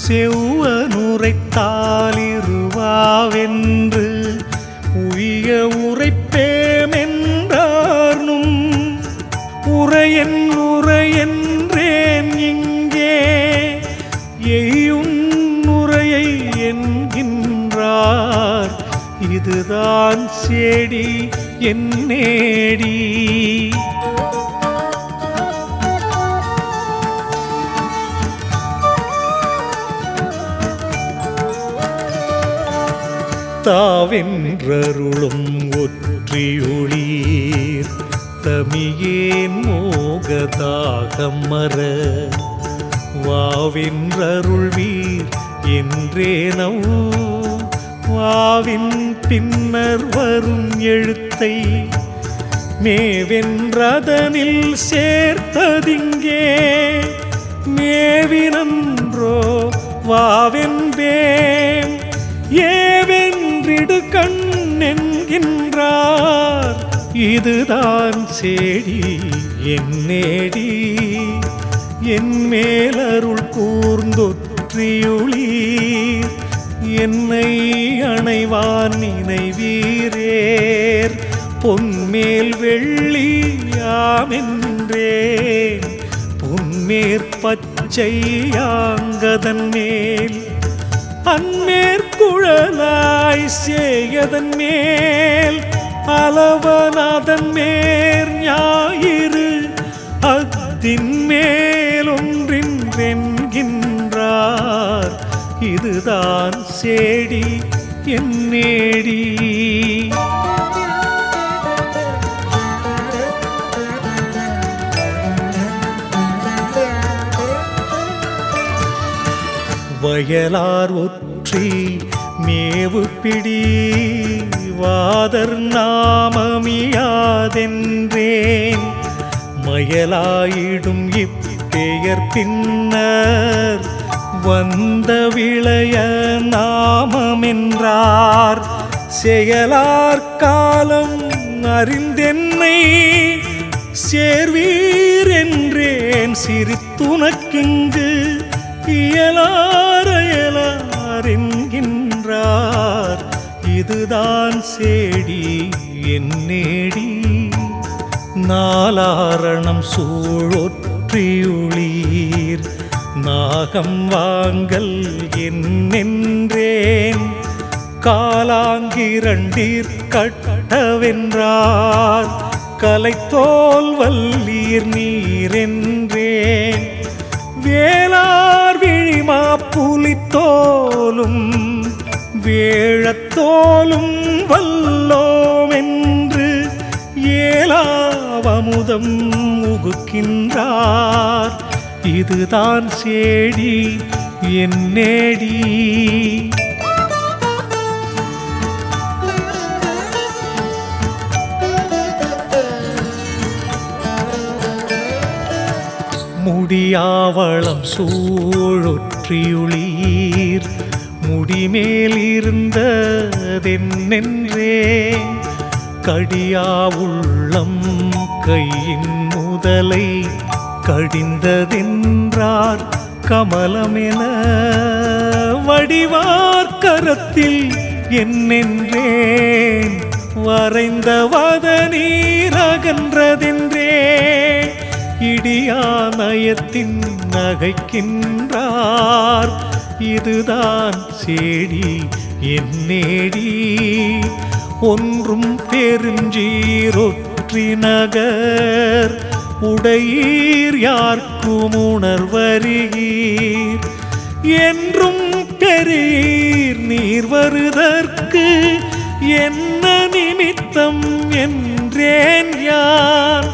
செவ்வனுரைத்தாலிருவாவென்று. உய உரைப்பேமென்றார்னும் உரையன் இதுதான் செடி என் நேடி. தாவென்றருளும் ஒற்றியுளீர் தமியேன் மோகதாகம் மற. வாவென்றருள்வீர் என்றேனவ் வாவின் பின்னர் வரும் எழுத்தை மேவென்றதனில் சேர்த்ததிங்கே. மேவினன்றோ வாவென்பேம். ஏவென்றிடு கண் என்கின்றார் இதுதான் சேடி என் நேடி. என் மேலருள் கூர்ந்தொற்றியுளீர். என்னை அணைவான் நினைவீரேர். பொன்மேல் வெள்ளி யாமென்றேன். பொன்மேற் பச்சை யாங்கதன் மேல். அன்மேற்குழலாய் சேயதன் மேல். அளவனாதன் மேற் ஞாயிறு அத்தின் மேலொன்றின்றென்கின்றார் இதுதான் சேடி என் நேடி. வயலார் ஒற்றி மேவு பிடி வாதர் நாமமியாதென்றேன். மயலாயிடும் இப்பெயர் பின்னர் வந்த விளைய நாமமென்றார். செயலார் காலம் அறிந்தென்னை சேர்வீர் என்றேன் சிரித்துனக்கிங்கு இயலாரையலார் என்கின்றார். இதுதான் சேடி என் நேடி. நாலாரணம் சூழொற்றியுளி நாகம் வாங்கல் என்னென்றேன்? காலாங்கிரண்டீர் கட்டவென்றார். கலைத்தோல் வல்லீர் நீரென்றேன். வேளார் விழிமா புலித்தோலும் வேழத்தோலும் வல்லோமென்று ஏலாவமுதம் உகுக்கின்றார். இதுதான் சேடி என் நேடி. முடியாவளம் சூழொற்றியுளீர் முடிமேல் இருந்ததென்னென்றே கடியா உள்ளம் கையின் முதலை கடிந்ததென்றார் கமலமென வடிவார் கரத்தில் என்னென்றேன் வரைந்த வதநீர் அகன்றதென்றே இடியா நகைக்கின்றார். இதுதான் சேடி என்னேடி ஒன்றும் பெருஞ்சீரொற்றி நகர் உடையீர் யார்க்கும் உணர்வரீர் என்றும் பெரியீர் நீர் வருதற்கு என்ன நிமித்தம் என்றேன் யார்?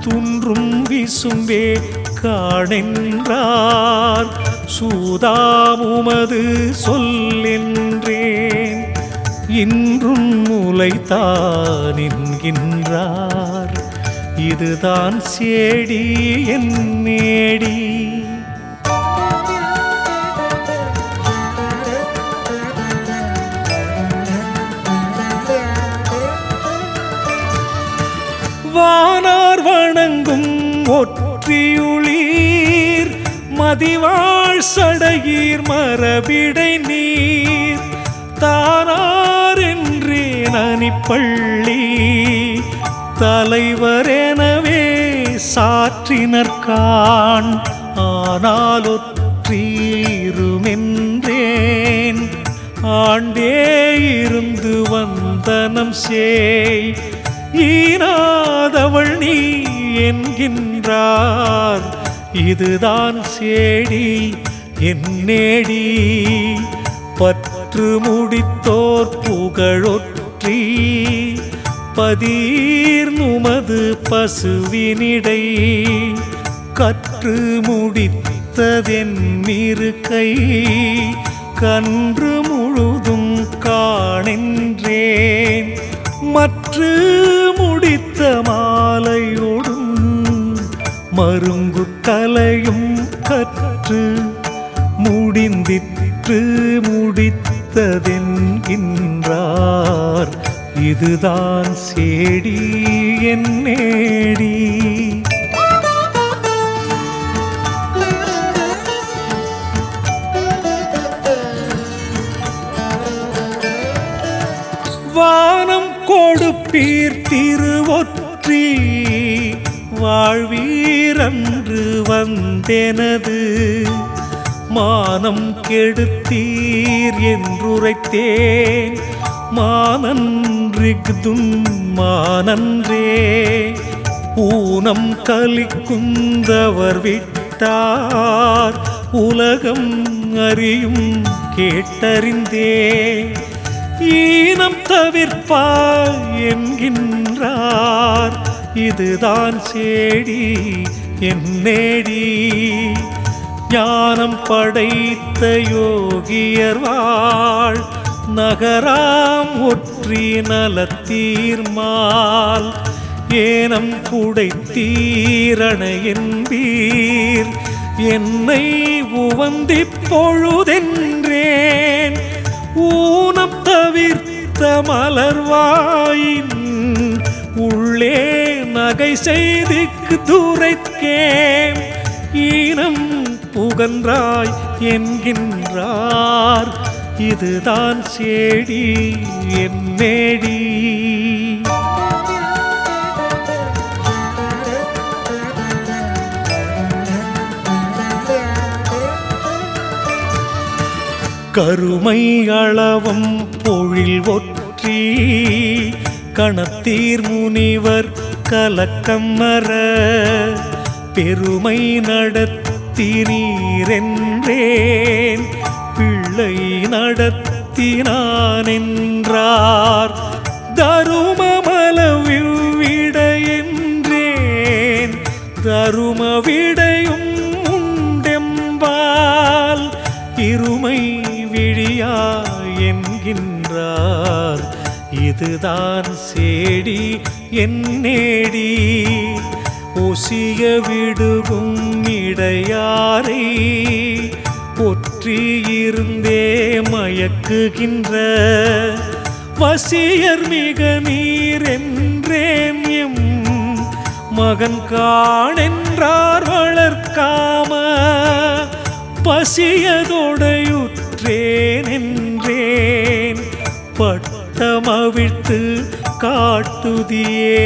துன்றும் விசும்பே காணென்றார் சூதாமுமது சொல்லின்றேன். இன்றும் முளைத்தான் என்கின்றார். இதுதான் சேடி என் நேடி வானார் வணங்கும் ஒற்றியுளீர் மதிவாழ் சடையீர் மரபிடை நீர். தானார் என்றே நனிப்பள்ளி தலைவரெனவே சாற்றினர்கான் ஆனால் ஒற்றீருமென்றேன். ஆண்டே இருந்து வந்தனம் சேய். ஈனாதவள் நீ என்கின்றார். இதுதான் சேடி என் நேடி. பற்று முடித்தோர் புகழொற்ற பதீர் நுமது பசுவினிடை. கற்று முடித்ததென் இருக்கை கன்று முழுதும் காணின்றேன். மற்று முடித்த மாலையோடும் மருங்கு கலையும் கற்று முடிந்திற்று முடித்ததென்கின்றார் இதுதான் சேடி என் நேடி வானம் கொடுப்பீர் திருவொற்றி வாழ்வீரன்று வந்தெனது. மானம் கெடுத்தீர் என்றுரைத்தேன் மானன் மானன்றிகுதும் மானன்றே. ஊனம் கலிக்குந்தவர் விட்டார். உலகம் அறியும் கேட்டறிந்தே. ஈனம் தவிர்ப்பார் என்கின்றார். இதுதான் சேடி என்னேடி ஞானம் படைத்த யோகியர் வாழ். நகராம் ஒற்றி நலத்தீர்மால் ஏனம் குடைத்தீரண என்பீர் என்னை உவந்தி பொழுதென்றேன் ஊனம் தவிர்த்த மலர்வாயின். உள்ளே நகை செய்திக்கு துரைக்கேன். ஈனம் புகன்றாய் என்கின்றார். இதுதான் சேடி என் மேடி. கருமை அளவும் பொழில் ஒற்றி கணத்தீர் முனிவர் கலக்கம்மர பெருமை நடத்தினீரென்றேன். பிள்ளை நடத்தினான் என்றார் தருமமளவிட என்றேன் தரும விடையும் உண்டெம்பால் இருமை விழியா என்கின்றார். இதுதான் சேடி என் நேடி. ஒசிய விடுகும் இடையாரை. ஒற்றியிருந்தே மயக்குகின்ற வசியர் மிக நீரென்றேன் எம் மகன் காணென்றார் வளர்க்காம பசியதோடையுற்றேன் என்றேன் பட்டமவிழ்த்து காட்டுதியே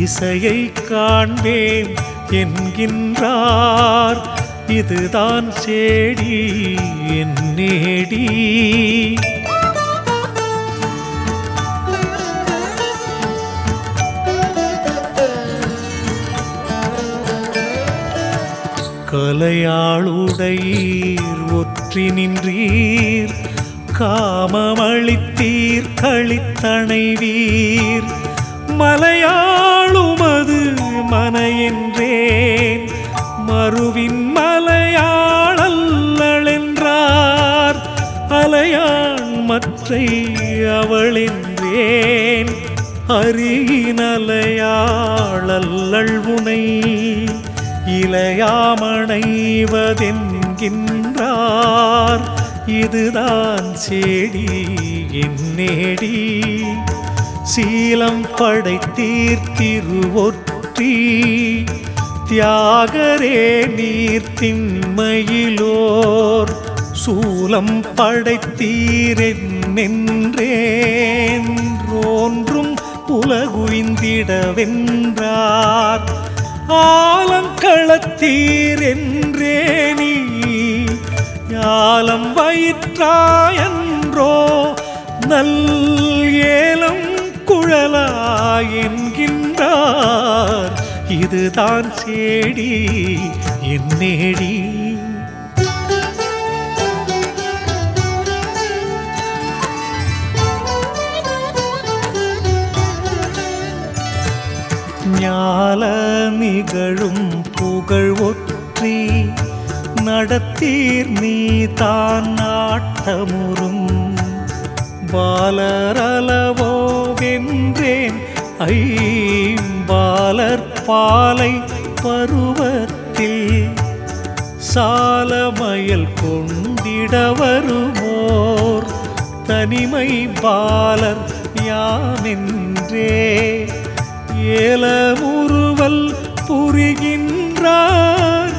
இசையை காண்பேன் என்கின்றார் இதுதான் சேடி என் நேடி. கலையாளுடையீர் ஒற்றி நின்றீர் காமமளித்தீர் களித்தணைவீர். மலையாளுமது மன என்றே அரியினலையாளல்லள் உனை இளையாமணைவதென்கின்றார். இதுதான் செடி என்னேடி. சீலம் படைத்தீர்த்திருவொற்றி தியாகரே நீர் திண்மையிலோர். சூலம் படைத்தீரென்றேன்றோன்றும் புலகுய்ந்திடவென்றார் ஆலங்களத்தீர் என்றே நீ ஞாலம் வயிற்றாயன்றோ நல் ஏலம் குழலா என்கின்றார் இதுதான் சேடி என்னேடி? ஞால நிகழும் புகழ் ஒற்றி நடத்தீர் நீ தான் நாட்டமுறும். பாலரலவோ வென்றேன் ஐம்பாலர் பாலை பருவத்தில். சாலமயல் கொண்டிட வருமோர் தனிமை பாலர் யாமென்றே. ஏலமுருவல் புரிகின்றார்.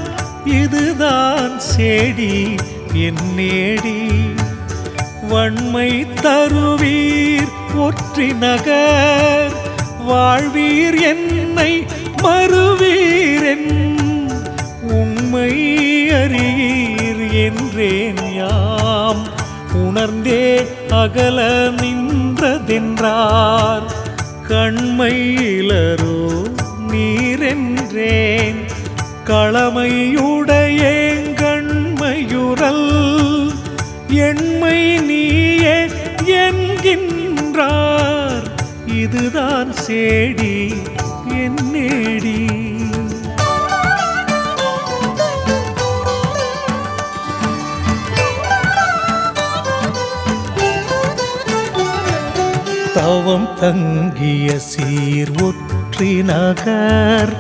இதுதான் சேடி என்னேடி வன்மை தருவீர் ஒற்றி நகர். வாழ்வீர் என்னை மறுவீரென் உண்மை அறியீர் என்றேன் யாம். உணர்ந்தே அகல நின்றதென்றார். கண்மையிலரோ நீரென்றேன். களமையுடைய களமையுடையேங்கண்மையுறல் எண்மை நீயே என்கின்றார். இதுதான் சேடி என்னேடி? பாவம் தங்கிய சீர் ஒற்றி நகர்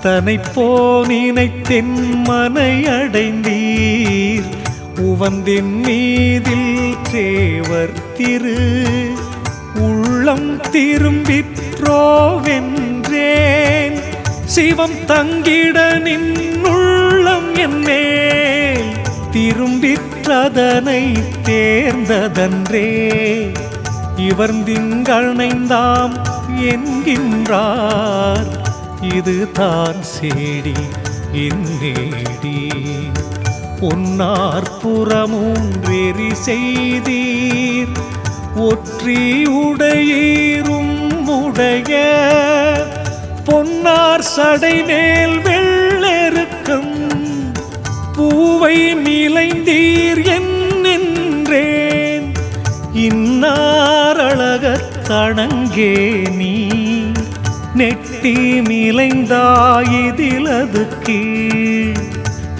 தனை போனினைத்தென் மனை அடைந்தீர். உவந்தின் மீதில் தேவர் திரு உள்ளம் திரும்பிற்றோவென்றேன். சிவம் தங்கிட நின்னுள்ளம் என்னே திரும்பிற்றதனை தேர்ந்ததன்றே. இவர் திங்கணைந்தாம் என்கின்றார். இது தான் சேடி என்னேடி பொன்னார் புறமூன்றெறி செய்தீர். ஒற்றி உடையீரும் உடைய பொன்னார் சடை மேல் வெள்ளெருக்கம். பூவை மிளைந்தீர் இன்னாரழகத் தணங்கே நீ நெட்டி மிளைந்தாயிதிலது கீழ்.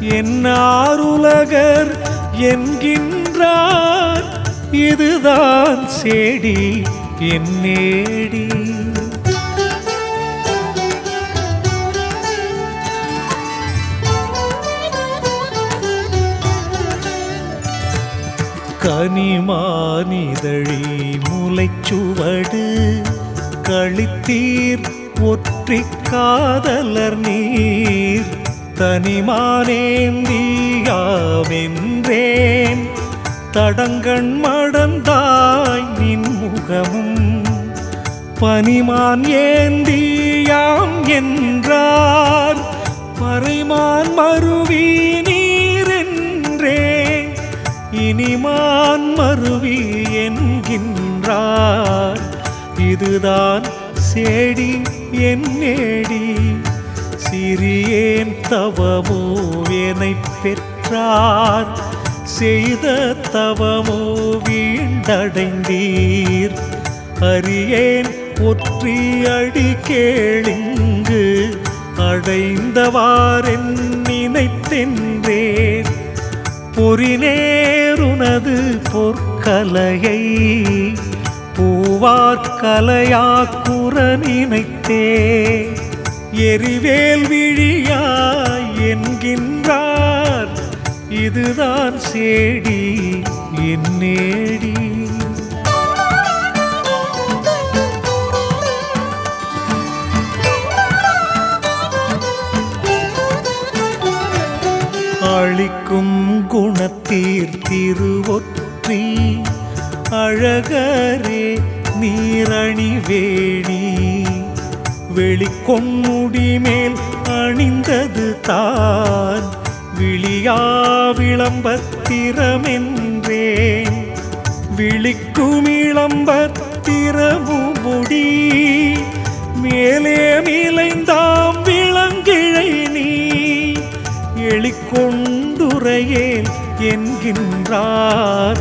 என்னாருலகர் என்கின்றார் இதுதான் சேடி என்னேடி கனிமானிதழி முளைச்சுவடு. கழித்தீர் ஒற்றி காதலர் நீர். தனிமானேந்தியாவென்றேன் தடங்கண் மடந்தாய் நின் முகமும் பனிமான் ஏந்தியாம் என்றார். பறைமான் மருவி நீரென்றே. இனிமான் மருவி என்கின்ற என்றார். இதுதான் சேடி என்னேடி சிறியேன் தவமோ என்னை பெற்றார். செய்த தவமோ வீண்டடைந்தீர். அறியேன் ஒற்றி அடி கேளுங்கு. அடைந்தவாறென் நினைத்தென்றேன். பொறினேருனது பொற்கலையை பூவார்கலையாக்குற நினைத்தே எரிவேல் விழியாய் என்கின்றார் இதுதான் சேடி என்னேடி அழிக்கும் குணத்தீர் திருவொற்றி அழகர் நீரணி வேணி வெளிக்கொன்முடி மேல் அணிந்தது தான். விழியா விளம்பத்திரமென்றேன் விழிக்கும் முடி மேலே மிளைந்தாம் விளங்கிழை நீ. எளிக்கொண்டுரையேன் என்கின்றார்.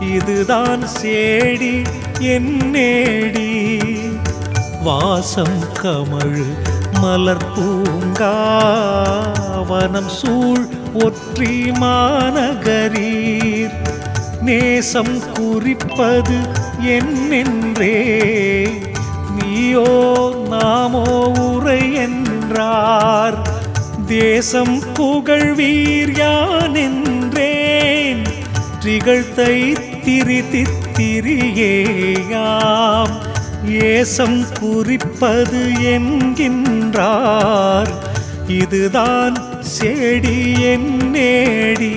இதுதான் சேடி என்னேடி வாசம் கமழ் மலர் பூங்காவனம் சூழ் ஒற்றி மாநகரீர். நேசம் குறிப்பது என்னென்றே. நீயோ நாமோ உரை என்றார். தேசம் புகழ்வீர் யான் என்றேன் திகழ்த்தை திரியேயாம் ஏசம் குறிப்பது என்கின்றார். இதுதான் செடி என் நேடி.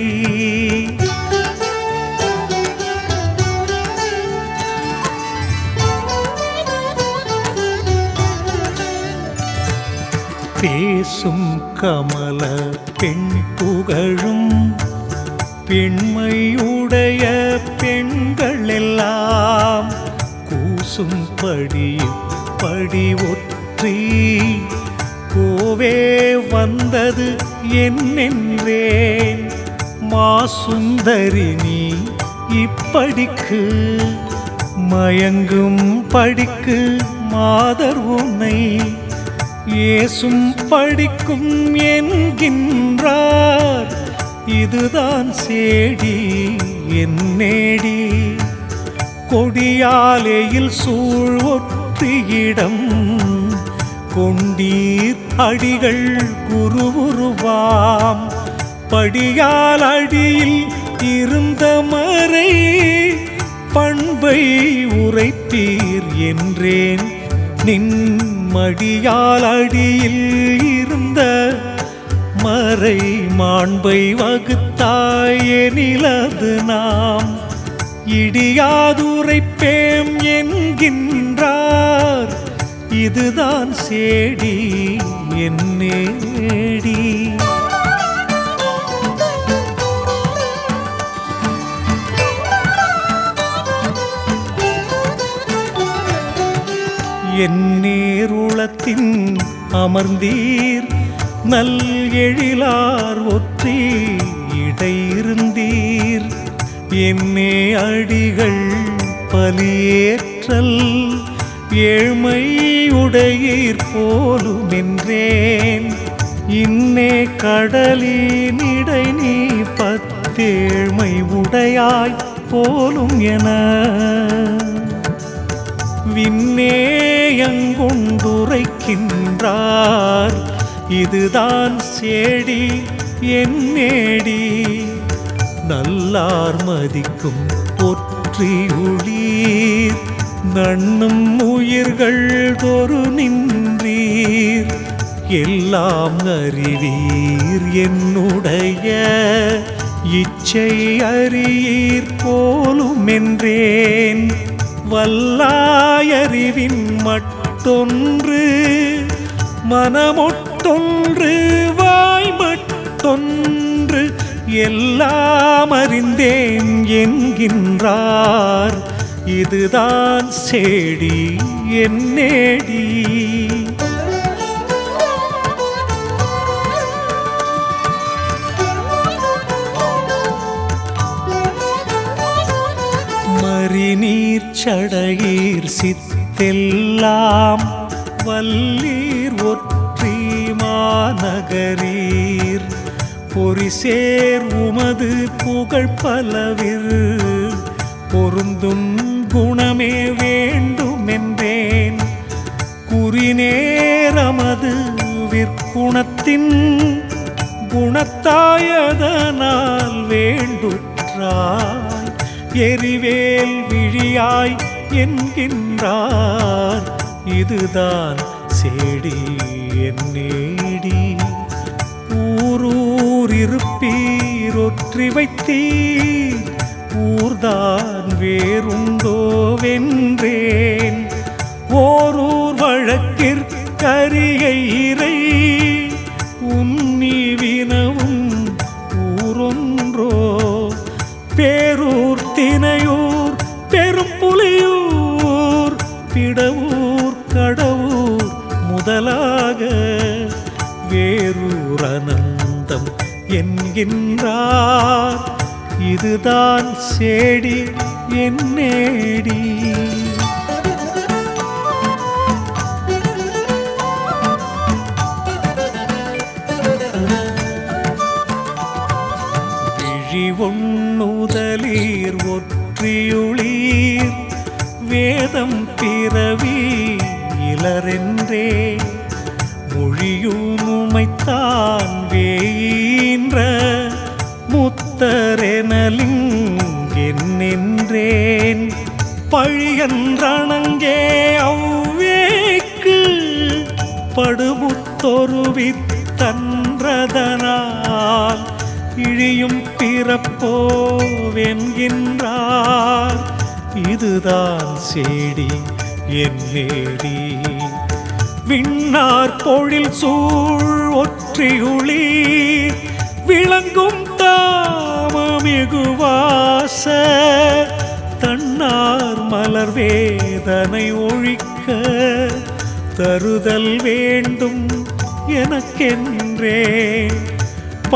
பேசும் கமல பெண் புகழும் உடைய பெண்கள் எல்லாம் கூசும் படி படி ஒற்றி. கோவே வந்தது என்னென்றேன்? மா சுந்தரி நீ இப்படிக்கு. மயங்கும் படிக்கு மாதர் உன்னை. ஏசும் படிக்கும் என்கின்றார். இதுதான் சேடி. என்னேடி கொடியாலேயில் சூழ்வொற்றியிடம் கொண்டீர் அடிகள் குருவுருவாம் படியால் அடியில் இருந்த மறை. பண்பை உரைத்தீர் என்றேன். நின் மடியால் அடியில் இருந்த மறை மாண்பை வகுத்தாயெனிலது நாம். இடியாதுரைப்பேம் என்கின்றார். இதுதான் சேடி என்னேடி என் நேருளத்தின் அமர்ந்தீர். நல் எழிலார் ஒத்தி இடையிருந்தீர். என்னே அடிகள் பலியேற்றல் ஏழ்மை உடையீர் போலும் என்றேன் இன்னே கடலினிடை நீ பத்தேழ்மை உடையாய் போலும் என. விண்ணே எங்குண்டுரைக்கின்றார் இதுதான் சேடி என் நேடி நல்லார் மதிக்கும் ஒற்றியுளீர் நண்ணும் உயிர்கள் தொரு நின்றீர். எல்லாம் அறிவீர் என்னுடைய இச்சை அறியீர் போலும் என்றேன் வல்லாயறிவின் மட்டொன்று மனமொட்டு மட்டொன்று எல்லாம் அறிந்தேன் என்கின்றார். இதுதான் சேடி என்னேடி மறிநீர் சடையீர் சித்தெல்லாம் வல்லீர் ஒற்றி மாநகரீர். பொறிசேர் உமது புகழ் பலவில். பொருந்தும் குணமே வேண்டுமென்றேன். குறிநேரமது விற்குணத்தின் குணத்தாயதனால் வேண்டுற்றாய். எரிவேல் விழியாய் என்கின்றார். இதுதான் செடி என்னே. திருப்பீர் ஒற்றி வைத்தீர் ஊர்தான் வேறுண்டோ வென்றேன். ஓரூர் வழக்கிற்கரிய இறை உன்னி வினவும் ஊரொன்றோ. பேரூர் தினையூர் பெரும் புலியூர் பிடவூர் கடவுர் முதலாக வேறூரணம் என்கின்றார். இதுதான் சேடி என்னேடி?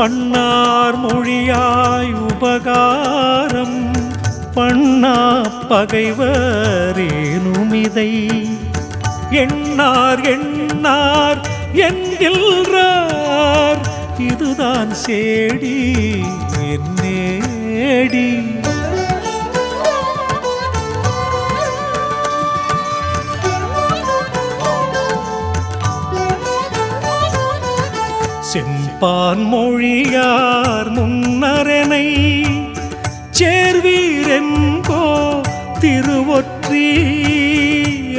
பண்ணார் மொழியாய் உபகாரம் பண்ணா பகைவரேனுமிதை எண்ணார் எண்ணார் என்கின்றார் இதுதான் சேடி என்னேடி மொழியார் முன்னரனை சேர்வீரென்போ திருவொற்றி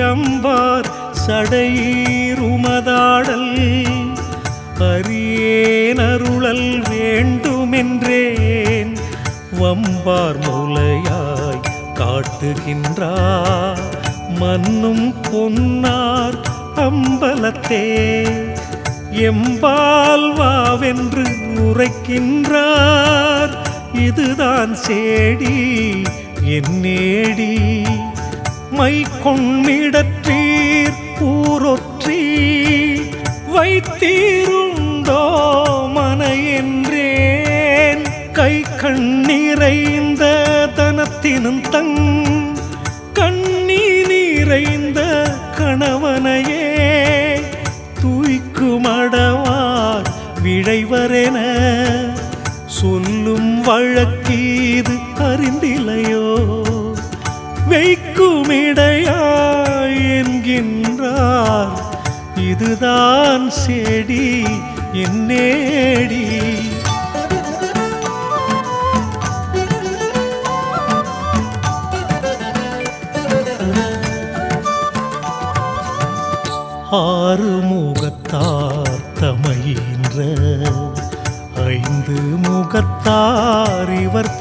அம்பார் சடையீருமதாடல் அரியேனருளல் வேண்டுமென்றேன். வம்பார் மூலையாய் காட்டுகின்றார் மன்னும் பொன்னார் அம்பலத்தே. எம்பால்வாவென்று உரைக்கின்றார். இதுதான் சேடி என்னேடி மை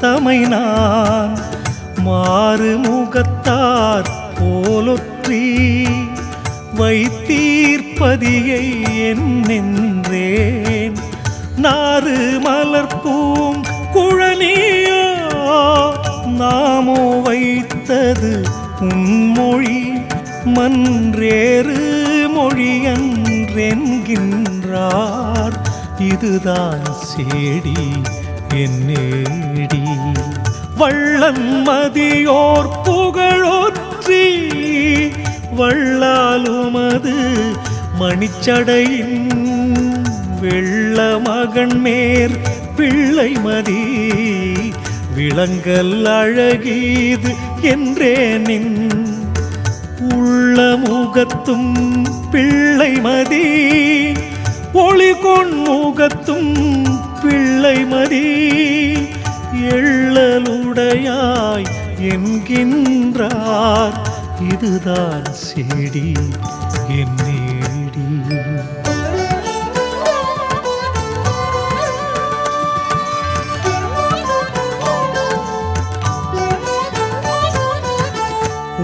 தமை நான் மாறு முகத்தார் போலொற்றி வைத்தீர்ப்பதியை என்னென்றேன். நாறு மலர்ப்பூம் குழலியோ நாமோ வைத்தது உன்மொழி மன்றேறு மொழியன்றென்கின்றார். இதுதான் சேடி என்னே. வள்ளன் புகழொற்றி வள்ளாலுமது மணிச்சடையின் வெள்ள மகன் மேற் பிள்ளை மதி. விளங்கல் அழகீது என்றே நின் உள்ள முகத்தும் பிள்ளை மதி. ஒளி கொண் முகத்தும் பிள்ளை மதி. எள்ளலுடையாய் என்கின்றார். இதுதான் செடி என்னேடி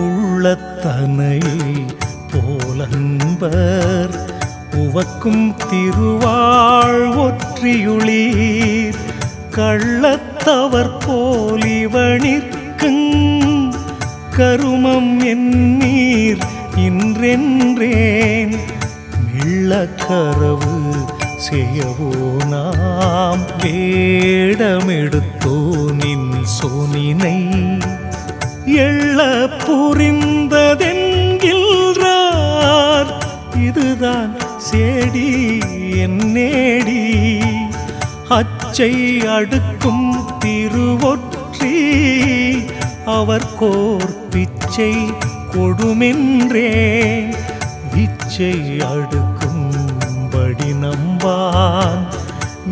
உள்ளத்தனை போலன்பர் உவக்கும் திருவாழ் ஒற்றியுளீர். காத்தவர் போலிவனிற்குங் கருமம் எண்ணீர் இன்றென்றேன். மெள்ளக்கரவு செய்யவோ நாம் வேடமெடுத்தோ நின் சோனினை. எள்ள புரிந்ததென்கின்றார் இதுதான் சேடி என்னேடி. அச்சை அடுக்கும் ஒற்றி அவர் கோர் பிச்சை கொடுமென்றே. விச்சை அடுக்கும்படி நம்பான்.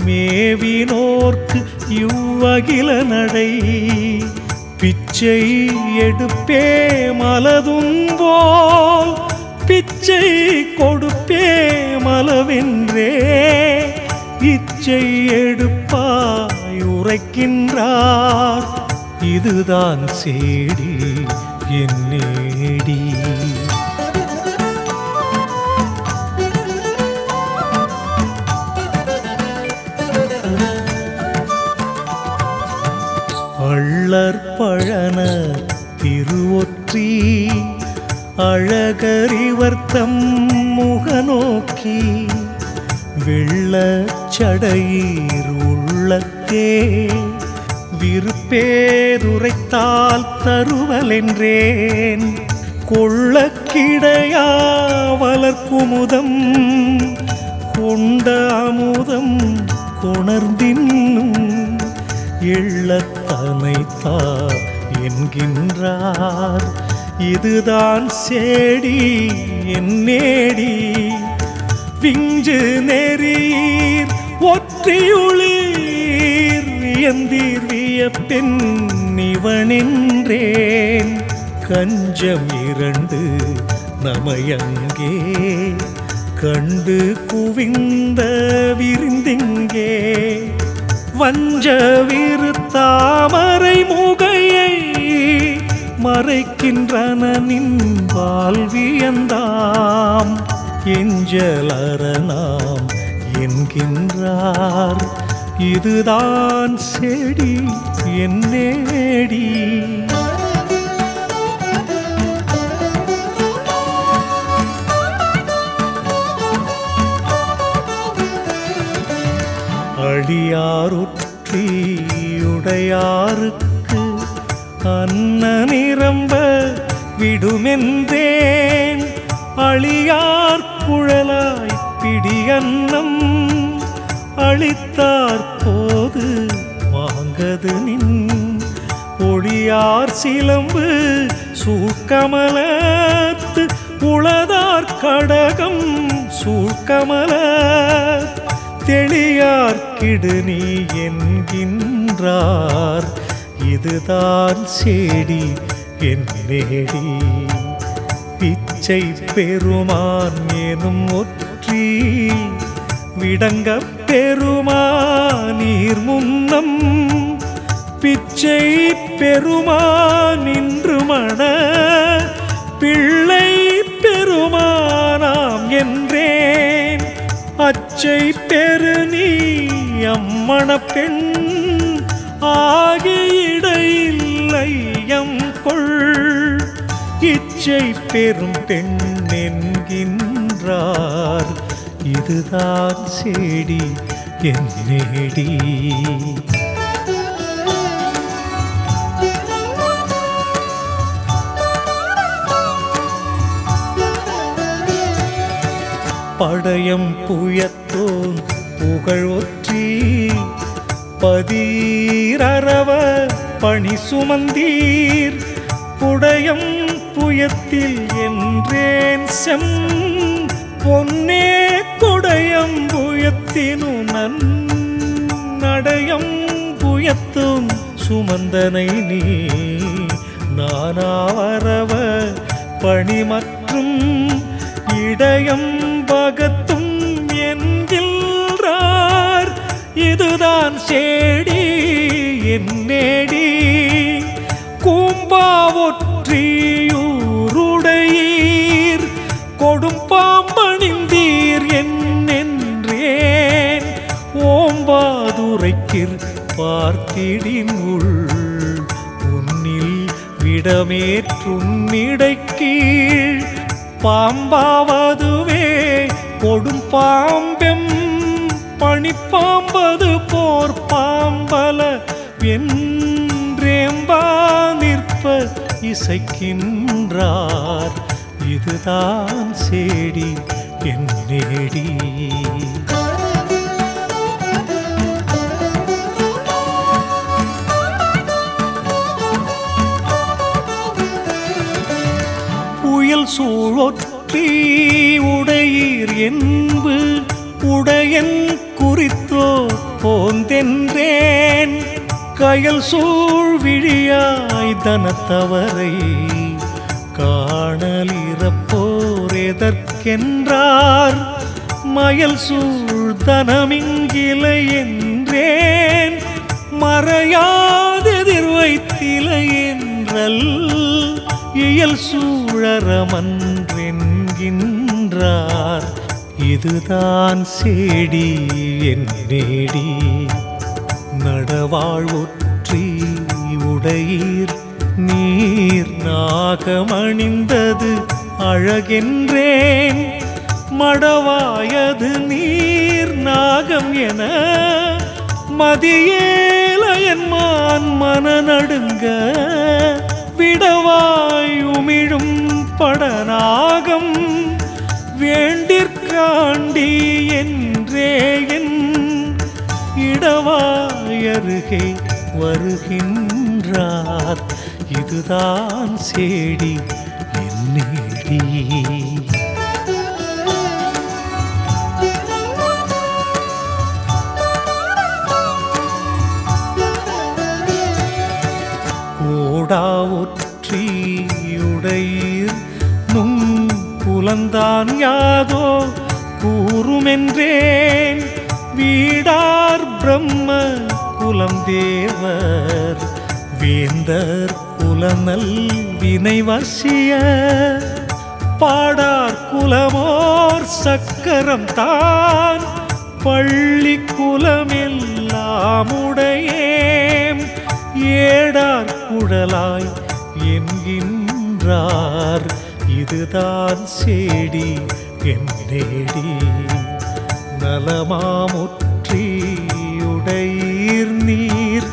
மேவினோர்க்கு இவ்வகில நடை. பிச்சை எடுப்பே மலதும்போல் பிச்சை கொடுப்பே மலவென்றே. இச்சை எடுப்பே அழைக்கின்றார் இதுதான் சேடி என்னேடி பள்ளர் பழன திருவொற்றி அழகறிவர்த்தம் முகநோக்கி வெள்ள சடையீர் உள்ளத்தே. விருப்பேருரைத்தால் தருவலென்றேன். கொள்ளக்கிடையா வளர்க்குமுதம். கொண்ட அமுதம் கொணர்ந்தின்னும். எள்ளத்தனைத்தார் என்கின்றார். இதுதான் சேடி என்னேடி விஞ்சு நெறீர் போற்றியுளீர் வியந்தீர் வியப்பெண் இவனென்றேன். கஞ்சம் இரண்டு நமையங்கே கண்டு குவிந்த விருந்திங்கே. வஞ்ச விருத்தாமரை முகையை மறைக்கின்றன நின் வாழ்வியந்தாம் எஞ்சலரணாம் என்கின்றார். இதுதான் செடி என்னேடி அடியாருற்றி உடையாருக்கு அன்ன நிரம்ப விடுமென்றேன். அழியார் குழலாய் பிடியன்னம் அளித்தார் போது வாங்கது நின் ஒளியார் சிலம்பு சூழ்கமலத்து உளதார் கடகம் சூழ்கமல தெளியார் கிடுநீ என்கின்றார். இதுதான் செடி என் நேடி பிச்சை பெருமான் எனும் ஒற்றி. விடங்க பெருமானீர் முன்னம் பிச்சை பெருமான் நின்று மண பிள்ளை பெருமானாம் என்றேன். அச்சை பெரு நீ அம்மண பெண் ஆகியிடையில்லையம் கொள். இச்சை பெரும் பெண் என்கின்றார். இதுதான் செடி என் நேடி. படயம் புயத்தோன் புகழ் ஒற்றி பதீரரவ பணி சுமந்தீர். புடயம் புயத்தில் என்றேன் செம் பொன்னே கொடயம் புயத்தினு நன்னடயம் புயத்தும் சுமந்தனை நீ. நானாவரவ பணி மற்றும் இடையம் பகத்தும் என்கின்றார். இதுதான் சேடி என் நேடி. பார்த்திடின் உன்னில் விடமேற்றுன்னிடை கீழ் பாம்பாவதுவே கொடும் பாம்பெம் பணிப்பாம்பது போர் பாம்பல என்றேம்பா நிற்ப இசைக்கின்றார். இதுதான் சேடி என் நேடி சூழொற்றி உடையீர் என்பு உடையன் குறித்தோ போந்தென்றேன். கயல் சூழ் விழியாய் தனத்தவரை காணலிறப்போர் எதற்கென்றார்? மயல் சூழ் தனமிங்கிலை என்றேன். மறையா புயல் சூழரமன்றென்கின்றார் இதுதான் சேடி என் நேடி. நடவாழ்வொற்றி உடையீர். நீர் நாகமணிந்தது அழகென்றேன். மடவாயது நீர் நாகம் என மதியேலயன்மான் மனநடுங்க. விடவாய் உமிழும் படநாகம். வேண்டிற்காண்டி என்றே என் இடவாயருகே வருகின்றார். இதுதான் சேடி என்னேடி கோடா ஒற்றியுடையீர் நும் புலந்தான் யாதோ கூறுமென்றேன். வீடார் பிரம்ம குலம் தேவர் வேந்தர் குலநல் வினைவசிய. பாடார் குலமோர் சக்கரம் தான் பள்ளி குலமெல்லாமுடையேம். ஏடார் குழலாய் என்கின்றார். இதுதான் சேடி என் நேடி. நலமாமுற்றி உடையீர் நீர்.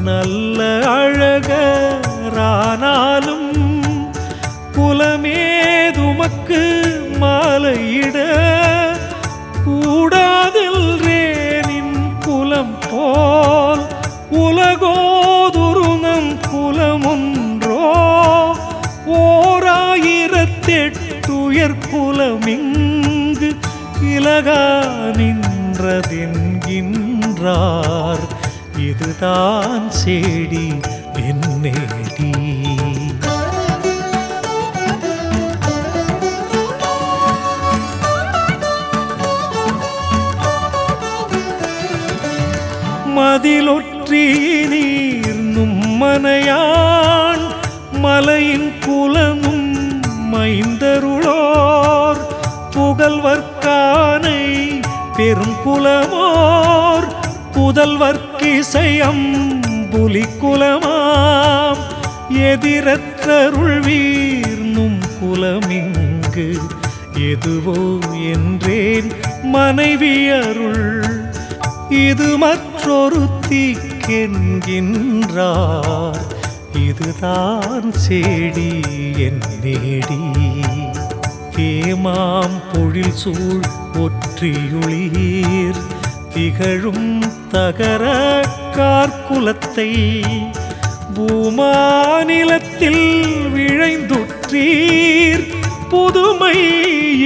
நல்ல அழகரானாலும் குலமே துமக்கு மாலையிட இலகா நின்றதென்கின்றார். இதுதான் செடி என்னேடி மதிலொற்றி நீர் நும்மனையா புதல்வர்க்கிசையம் புலிக்குலமாம் எதிரத்தருள் வீர்னும் குலமிங்கு. எதுவோ என்றேன் மனைவி அருள். இது மற்றொருத்திக்கென்கின்றார் இதுதான் சேடி என் நேடி. ஏமாம் பொழில் சூழ் ஒற்றியுளீர். திகழும் தகர கார்குலத்தை பூமாநிலத்தில் விழைந்துற்றீர். புதுமை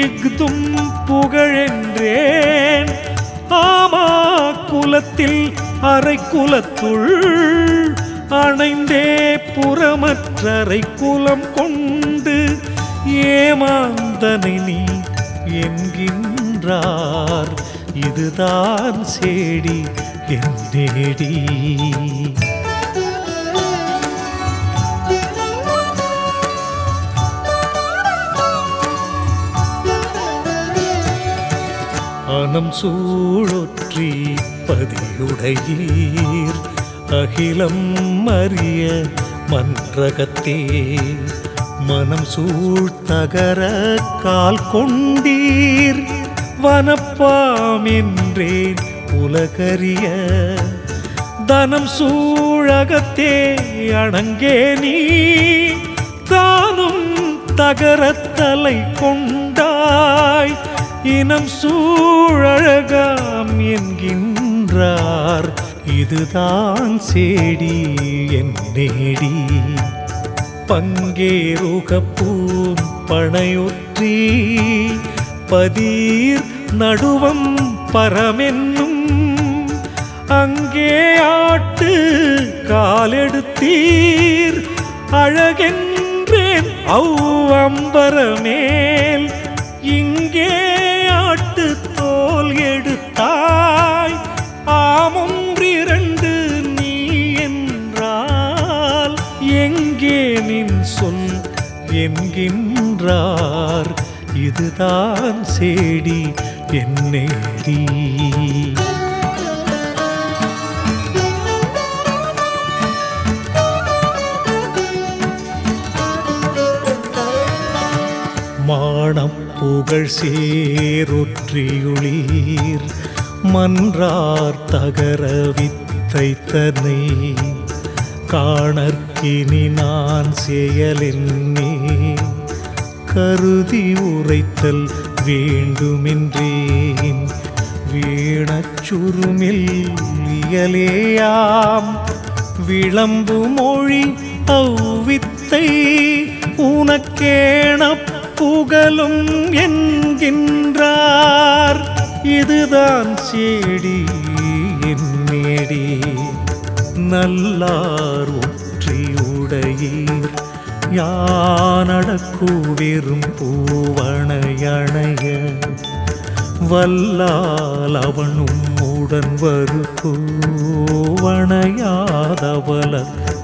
இஃதும் புகழென்றேன். ஆமா குலத்தில் அரை குலத்துள் அணைந்தே புறமற்றரை குலம் கொண்டு ஏமாந்தனை நீ என்கின்றார். இதுதான் சேடி என் அனம் சூழொற்றி பதியுடையீர். அகிலம் அறிய மன்றகத்தே. மனம் சூழ்த்தகர கால் கொண்டீர். வனப்பாம் என்றேன் உலகறிய தனம் சூழகத்தே அணங்கே நீ. தானும் தகரத்தலை கொண்டாய். இனம் சூழழகாம் என்கின்றார். இதுதான் சேடி என் நேடி. பங்கேருகப்பூம் பனையொற்றி பதீர் நடுவம் பரமென்னும் அங்கே ஆட்டு காலெடுத்தீர். அழகென்றேன் அவ்வம்பரமேல் இங்கே ஆட்டு தோல் எடுத்தாய். ஆமொன்றிரண்டு நீ என்றால். எங்கே நின் சொல் என்கின்றார். இதுதான் சேடி என்னேடி மானம் புகழ் சேரொற்றியுளீர் மன்றார் தகர வித்தைத்தனை காணற்கினி நான் செயலென்னே. கருதி உரைத்தல் வேண்டுமென்றேன். வீணச்சுருமில் இயலேயாம். விளம்பு மொழி அவ்வித்தை உனக்கேண புகழும் என்கின்றார். இதுதான் சேடி என் நேடி நல்லார் ஒற்றியுடையீர் யானடக்கு வெறும் பூவன அணைய வல்லால் அவனும் உடன் வரு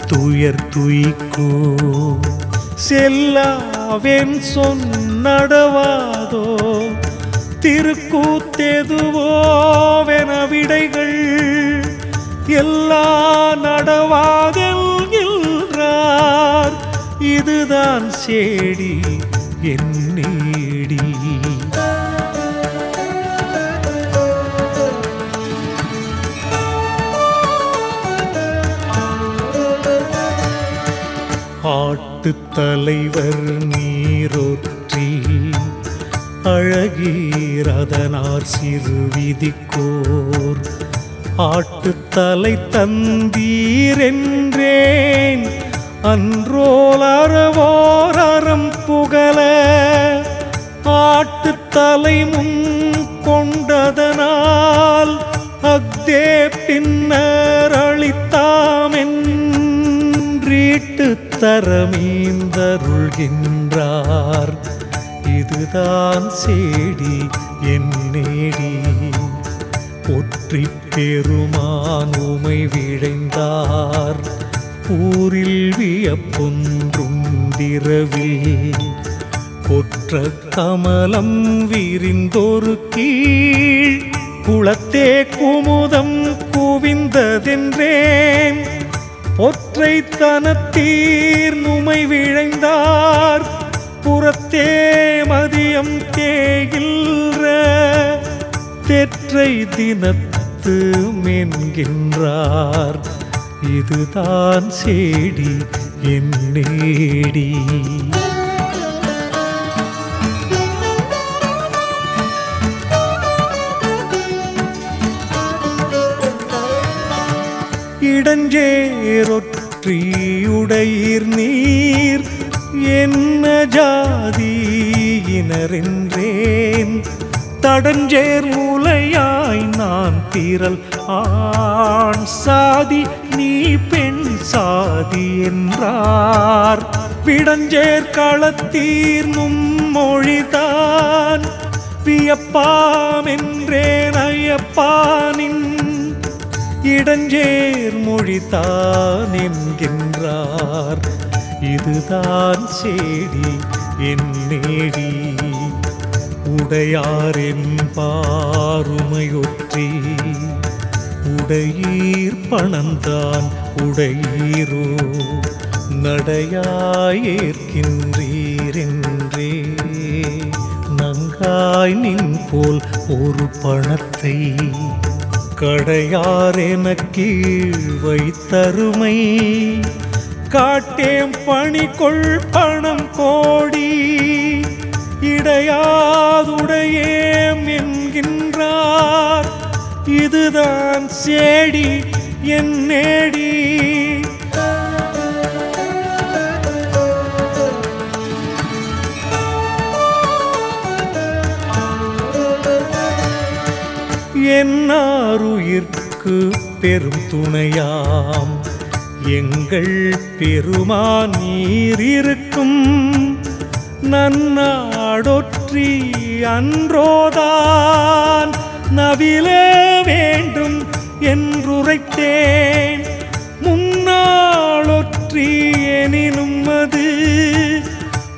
துயர் துய்க்கோ. செல்லாவென் சொன்னடவாதோ திருக்கூத்தெதுவோவென விடைகள். எல்லா நடவாதெல்கின்றார் இதுதான் சேடி என் நீடி. தலைவர் நீரொற்றி அழகீரதனார் சிறு விதிக்கோர் ஆட்டுத்தலை தந்தீரென்றேன் அன்றோல் அறவோரம் புகழ ஆட்டுத்தலை முன் கொண்டதனால் அக்தே பின்னர் அளித்தாமென்றீட்டு தரமீந்தருள்கின்றார். இதுதான் சேடி என் நேடி. ஒற்றி பெருமான் உமை விழைந்தார். ஊரில் வியப்பொன்றுண்டிரவில் கொற்ற கமலம் விரிந்தொரு கீழ் குளத்தே குமுதம் குவிந்ததென்றேன். ஒற்றை தனத்தீர் நுமை விழைந்தார் புறத்தே மதியம் தேகின்ற தெற்றை தினத்து மென்கின்றார். இதுதான் சேடி என் நேடி. இடஞ்சேரொற்றியுடையீர் நீர் என்ன ஜாதியினரென்றேன். தடஞ்சேர் மூலையாய் நான் தீரல் ஆண் சாதி நீ பெண் சாதி என்றார். பிடஞ்சேர் களத்தீர் மொழிதான். வியப்பாமென்றேன் ஐயப்பானின் இடஞ்சேர் மொழிதான் என்கின்றார். இதுதான் சேடி என் நேடி உடையாரின் பாருமையொற்றி. உடையீர் பணந்தான் உடையீரோ? நடையாயேற்கின்றீரென்றே நங்காய் நின் போல் ஒரு பணத்தை கடையாரென கீழ் வைத்தருமை. காட்டேம் பணிகொள் பணம் கோடி. இடையாதுடையேம் என்கின்றார். இதுதான் சேடி என் நேடி. என்னாருயிர்க்கு பெரும் துணையாம். எங்கள் பெருமான் நீர் இருக்கும். நன்னாடொற்றி அன்றோதான். நவில வேண்டும் என்றுரைத்தேன். முன்னாளொற்றி எனினும் அது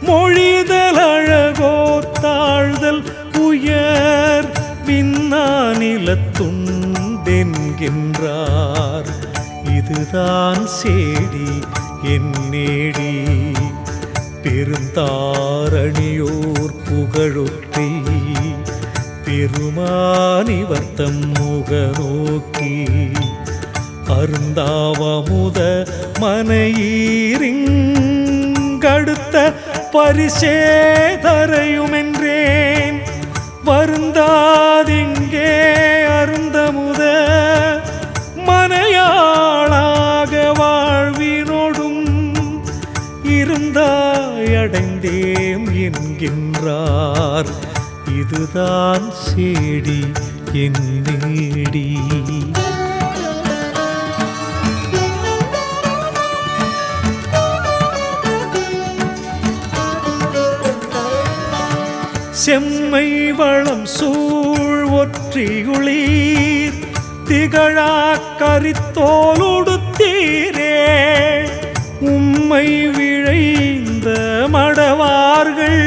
மொழிதல் அழகோ தாழ்தல் உயர் விண்ணாநிலத்துண்டென்கின்றார். இதுதான் சேடி என் நேடி. பெருந்தாரணியோர் புகழொற்றி பெருமானிவர்த்தம் முகநோக்கி அருந்தாவமுத மனையீரிங்கடுத்த பரிசேதரையுமென்றேன். வருந்தாதிங்கே அருந்தமுத மனையாளாக வாழ்வினோடும் இருந்தாயடைந்தேம் என்கின்றார். இதுதான் சேடி என் நேடி. செம்மை வளம் சூழ் ஒற்றியுளீர் திகழா கரித்தோலுடுத்தீரே உம்மை விழைந்த மடவார்கள்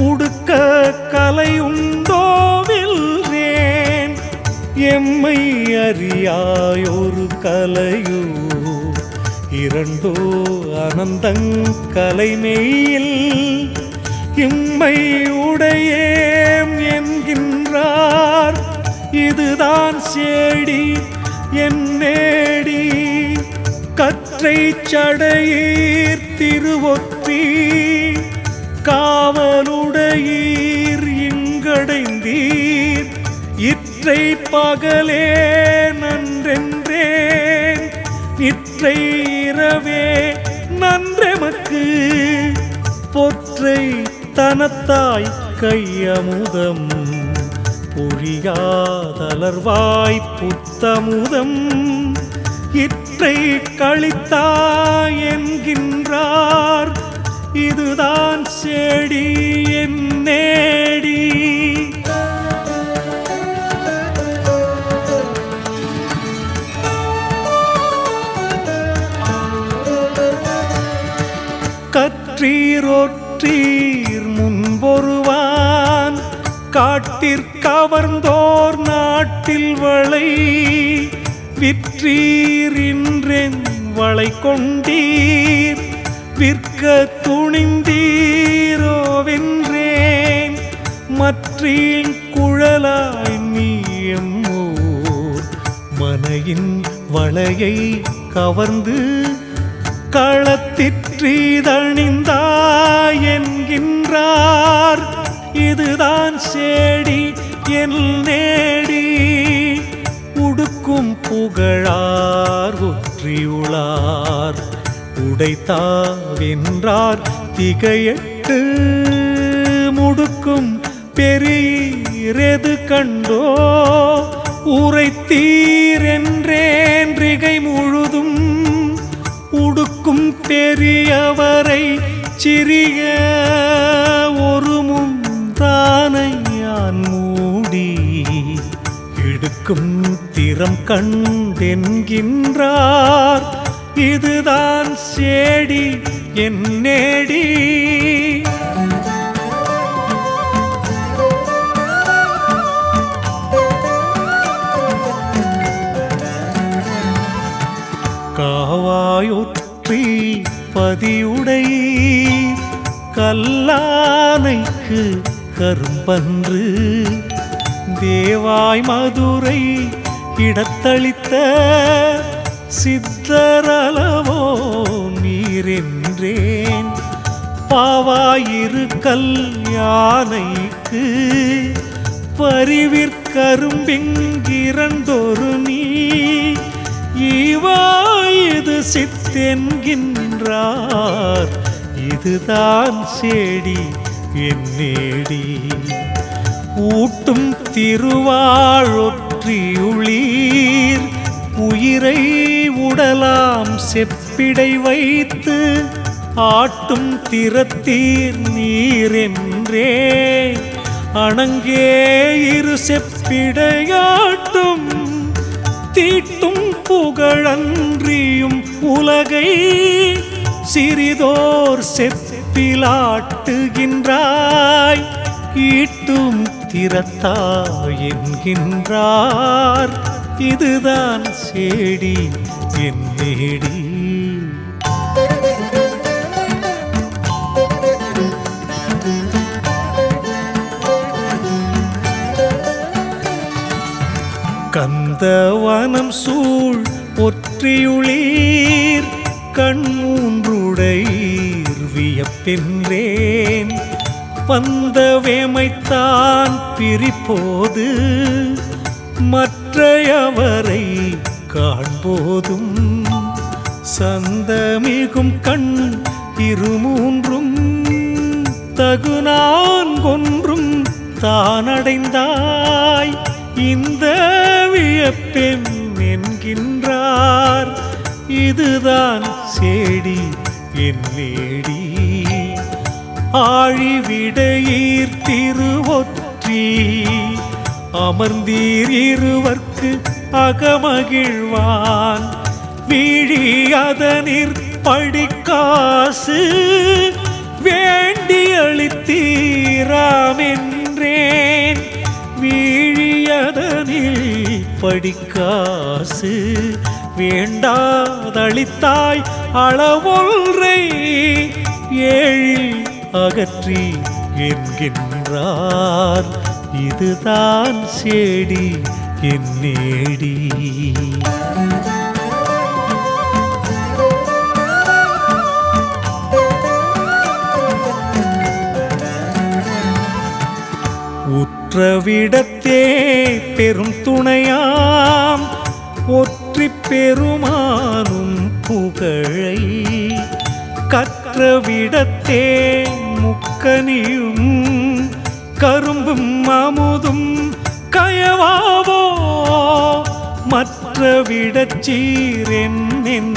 உடுக்க கலை உண்டோவில்ரேன் எம்மை அறியாயொரு கலையோ இரண்டோ அனந்தங் அனந்தங்கலைமெயில் இம்மை உடையேம் என்கின்றார். இதுதான் சேடி என் நேடி. கற்றை சடையீர் திருவொற்றி. காவலுடையீர் அடைந்தீர் இற்றை பகலே நன்றென்றேன். இற்றை இரவே நன்றெமக்கு. பொற்றை தனத்தாய் கையமுதம். பொழியாதலர்வாய் புத்தமுதம். இற்றை கழித்தாய் என்கின்றார். இதுதான் செடி என்னே. நேடி முன்பொருவான். காட்டிற்கவர்ந்தோர் நாட்டில் வளை. விற்றீரின்றென் வளை கொண்டீர் விற்க துணிந்தீரோவென்றேன் மற்றீன் குழலாய் நீயம்மோ மனையின் வளையை கவர்ந்து களத்திற்றீதணிந்தாய் என்கின்றார். இதுதான் சேடி என் நேடி. உடுக்கும் புகழார் ஒற்றியுளார் உடைத்தாவென்றார் திகையட்டு. முடுக்கும் பெரியது கண்டோ. உரைத்தீரென்றேன்றிகை முழுதும் உடுக்கும் பெரியவரை சிறிய ஒரு முந்தானை மூடி எடுக்கும் திறம் கண்டென்கின்றார். இதுதான் சேடி என் நேடி. காவாயொற்றி பதியுடை கல்லானைக்கு கரும்பன்று தேவாய் மதுரை இடத்தளித்த சித்தரளவோ நீரென்றேன். பாவாயிரு கல்யானைக்கு பரிவிற்கரும்பிங்கிரண்டொரு நீ. இவாயுது நின்றார் இதுதான் செடி என் நேடி ஊட்டும் திருவாழொற்றியுளீர் உயிரை உடலாம் செப்பிடை வைத்து ஆட்டும் திறத்தீர் நீரென்றே. அணங்கே இரு செப்பிடையாட்டும் தீட்டும் புகழன்றியும் உலகை. சிறிதோர் செப்பிலாட்டுகின்றாய் ஈட்டும் திறத்தாய் என்கின்றார். இதுதான் சேடி என் நேடி கந்தவனம் சூழ் ஒற்றியுளீர் கண்மூன்றுடையீர் வியப்பென்றேன் வந்த வேமைத்தான் பிரிப்போது மற்றையவரை காண்போதும். சந்தமிகும் கண் இருமூன்றும் தகுநான் கொன்றும் தானடைந்தாய். இந்த வியப்பெண் என்கின்றார் இதுதான் செடி என் நேடி ஆழிவிடையீர் திருவொற்றி. அமர்ந்தீர் இருவர்க்கு அகமகிழ்வான். வீழி அதனிற் படிக்காசு. வேண்டி அளித்தீராமென்றேன். வீழியதனில் படிக்காசு. வேண்டாதளித்தாய் அளவொன்றை ஏழில் அகற்றி என்கின்றார். இதுதான் சேடி என் நேடி. உற்றவிடத்தே பெரும் துணையாம். பெருமானும் புகழை கற்றவிடத்தே முக்கனியும் கரும்பும் அமுதும் கயவாவோ? மற்றவிடச் சீரென்றேன்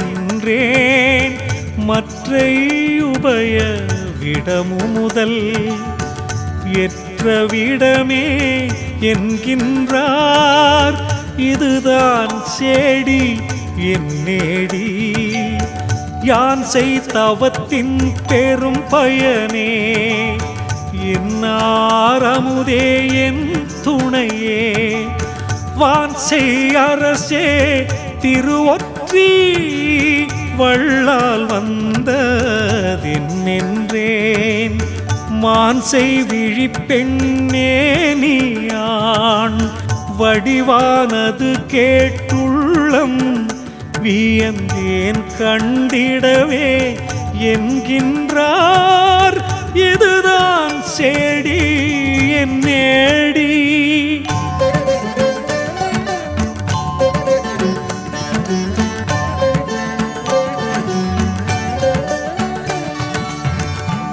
மற்ற உபய விடமு முதல் எற்ற விடமே என்கின்றார். இதுதான் சேடி என் நேடி. யான் செய்தவத்தின் பெரும் பயனே என்னாரமுதே என் துணையே. வான் செய் அரசே திருவொற்றி வள்ளால் வந்ததென்றேன் மான் செய் விழிப்பெண்ணே நீயான் வடிவானது கேட்டுள்ளம். வியந்தேன் கண்டிடவே என்கின்றார். இதுதான் செடி என் நேடி.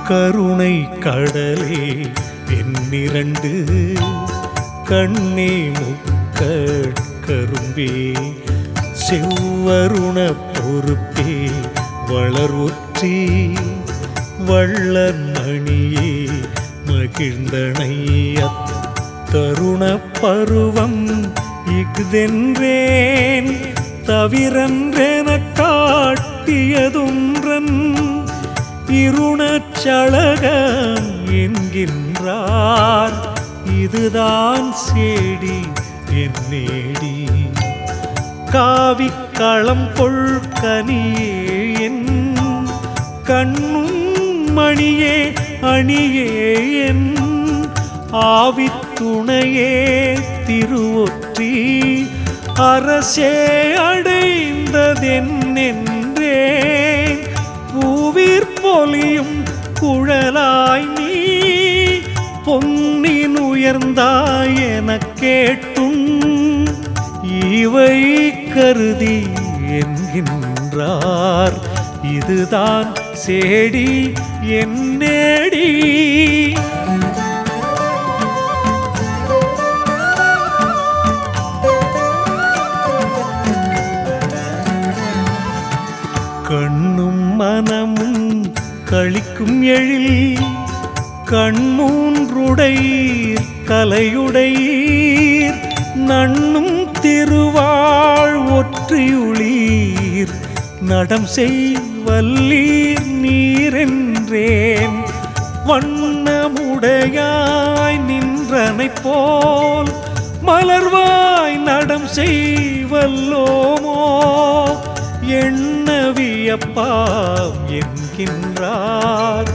கருணை கடலே என்னிரண்டு கண்ணே முக்கரும்பே செவ்வருண பொறுப்பே வளர்வுற்றி வள்ளன் மணியே மகிழ்ந்தனையத் தருண பருவம் இஃதென்றேன் தவிரன்றென காட்டியதுன்றன் இருணச்சழகம் என்கின்றார். இதுதான் சேடி என் நேடி காவிக்களம் கொள்கனியே என் கண்ணும் மணியே அணியே என் ஆவித்துணையே திருவொற்றி. அரசே அடைந்ததென்னென்றேன் பூவிற் பொலியும் குழலாய் நீ பொன்னின் உயர்ந்தாய் என கேட்டும் இவை கருதி என்கின்றார். இதுதான் சேடி என் நேடி. கண்ணும் மனமும் கழிக்கும் எழில் கண்மூன்றுடை கலையுடையீர். நண்ணும் திருவாழ் ஒற்றியுளீர். நடம் செய்வல்லீர் நீரென்றேன். வண்ணமுடையாய் நின்றனை போல் மலர்வாய் நடம் செய்வல்லோமோ. எண்ணவியப்பாம் என்கின்றார்.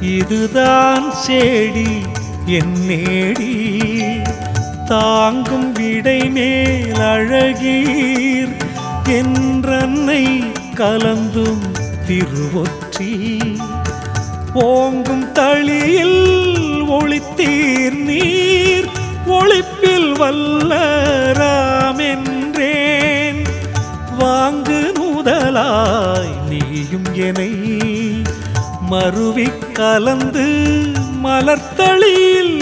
இதுதான் செடி என் நேடி தாங்கும் விடை மேல் அழகீர் என்றன்னை கலந்தும் திருவொற்றி. ஓங்கும் தளியில் ஒளித்தீர் நீர் ஒளிப்பில் வல்லராமென்றேன் வாங்கு நூதலாய் நீயும் எனை மறுவி கலந்து மலர்த்தளியில்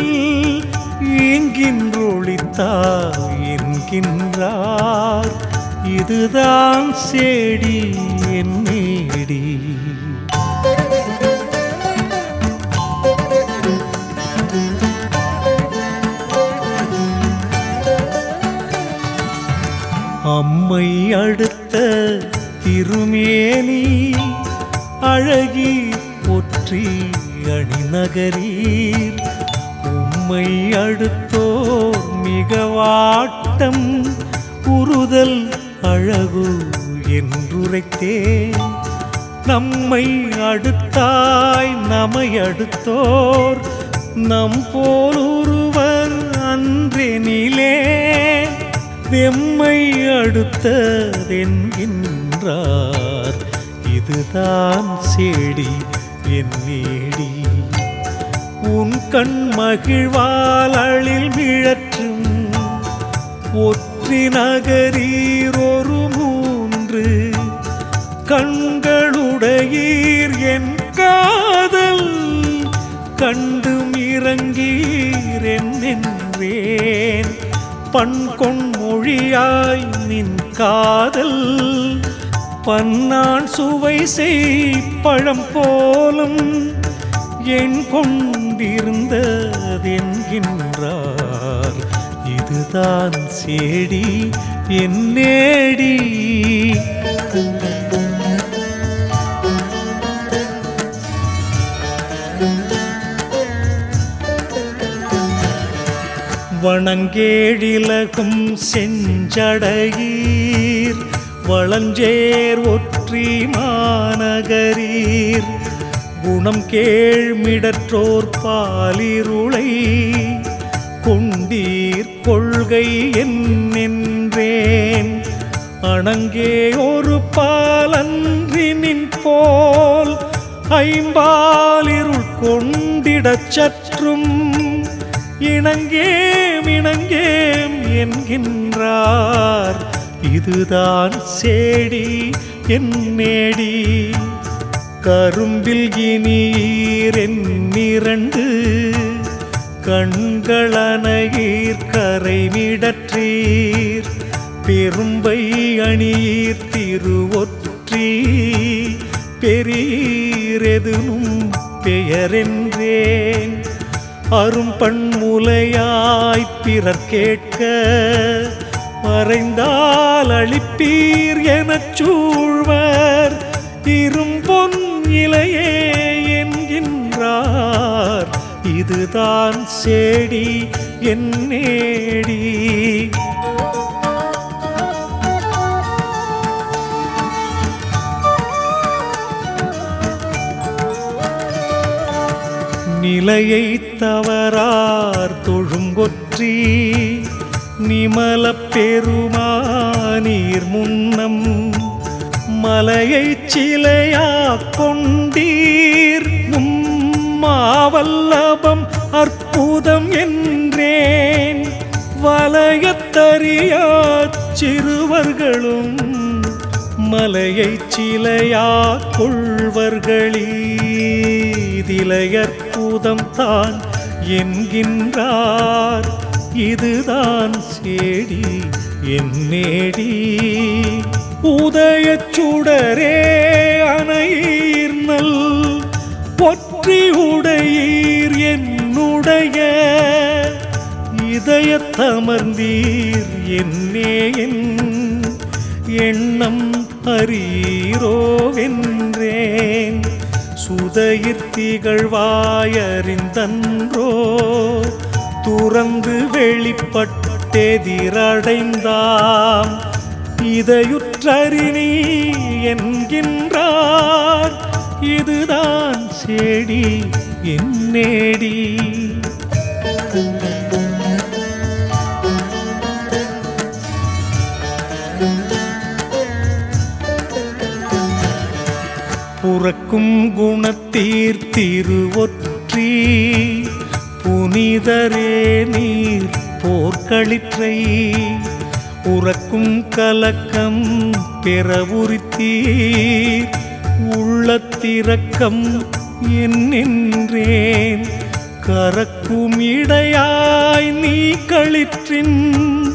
ஈங்கின்றொழித்தாய் என்கின்றார். இதுதான் சேடி என் நேடி. அம்மை அடுத்த திருமேனி அழகி ஒற்றி அணி நகரீர். உம்மை அடுத்தோர் மிக வாட்டம். உறுதல் அழகு என்றுரைத்தேன். நம்மை அடுத்தாய் நமை அடுத்தோர். நம் போல் ஒருவர் அன்றெனிலே வெம்மை அடுத்ததென்கின்றார். இதுதான் செடி என் நேடி. கண் மகிழ்வாளில் அழில் ஒற்றி நகரீர் ஒரு மூன்று கண்களுடையீர் என் காதல் கண்டும் இறங்கீர் என்றேன் பண்கொண் மொழியாய் நின் காதல் பன்னான் சுவை செய் பழம் போலும் என் கொண்டிருந்ததென்கின்றார். இதுதான் சேடி என்னேடி வணங்கேழிலகும் செஞ்சடையீர். வளஞ்சேர் ஒற்றி மாநகரீர். குணம் கேழ்மிடற்றோர் பாலிருளை. கொண்டீர் கொள்கை என்னென்றேன். அணங்கே ஒரு பாலன்றி நின் போல் ஐம்பாலிருள் கொண்டிடச் சற்றும். இணங்கேம் இணங்கேம் என்கின்றார். இதுதான் சேடி என் நேடி கரும்பில் இனீர் என்னிரண்டு கண்களனையீர் கரைமிடற்றீர் பெரும்பை அணியீர் திருவொற்றி பெரியரெதுனும் பெயரென்றேன். அரும்பண்முலையாய் பிறர் கேட்க மறைந்தால் அழிப்பீர் எனச் சூழ்வர். இரும்பொன் இலையே என்கின்றார். இதுதான் செடி என்னேடி நிலையை தவறார் தொழுங்கொற்றி நிமல பெருமானீர் முன்னம் மலையை சிலையா கொண்டீர். மாவல்லபம் அற்புதம் என்றேன். வலயத்தறியா சிறுவர்களும் மலையை சிலையா கொள்வர்களீதிலையற்புதம் தான் என்கின்றார். இதுதான் சேடி என் நேடி உதயச் சுடரே அணையீர் நல். ஒற்றி உடையீர் என்னுடைய. இதயத்தமர்ந்தீர் என்னே எண்ணம் அறியீரோவென்றேன். சுதயிர்த்திகழ்வாயறிந்தன்றோ துறந்து வெளிப்பட்டெதிரடைந்தாம். இதையுற்றறினி என்கின்றார். இதுதான் செடி என்னேடி புறக்கும் குணத்தீர் திருவொற்றி. புனிதரே நீர் போர்க்களிற்றை. உறக்கும் கலக்கம் பிறவுறுத்தீர் உள்ளத்திறக்கம் என்னென்றேன். கறக்கும் இடையாய் நீ கழிற்றின்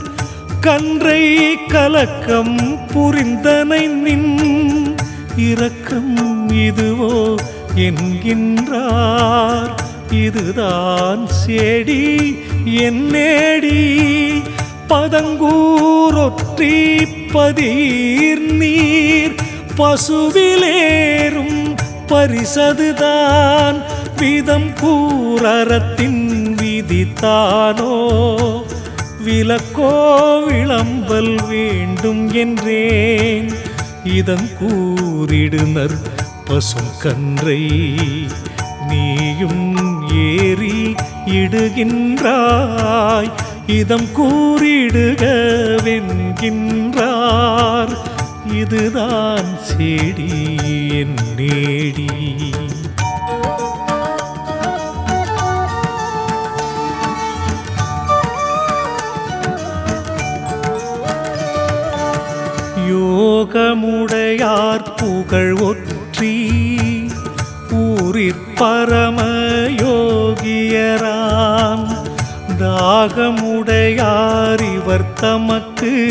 கன்றை கலக்கம் புரிந்தனை நின். இரக்கம் இதுவோ என்கின்றார். இதுதான் செடி என் நேடி பதங்கூரொற்றி பதிர் நீர். பசுவிலேறும் பரிசதுதான். விதம் கூரறத்தின் விதித்தானோ? விலக்கோ விளம்பல் வேண்டும் என்றேன். இதன் கூறிடுனர் பசும் கன்றை நீயும் ஏறி இடுகின்றாய். இதம் கூறிடுகவென்கின்றார். இதுதான் செடி என் நேடி. யோகமுடையார் புகழ் ஒற்றி ஊரிற் பரம யோகியராம். தாகமுடையார் இவர் தமக்கு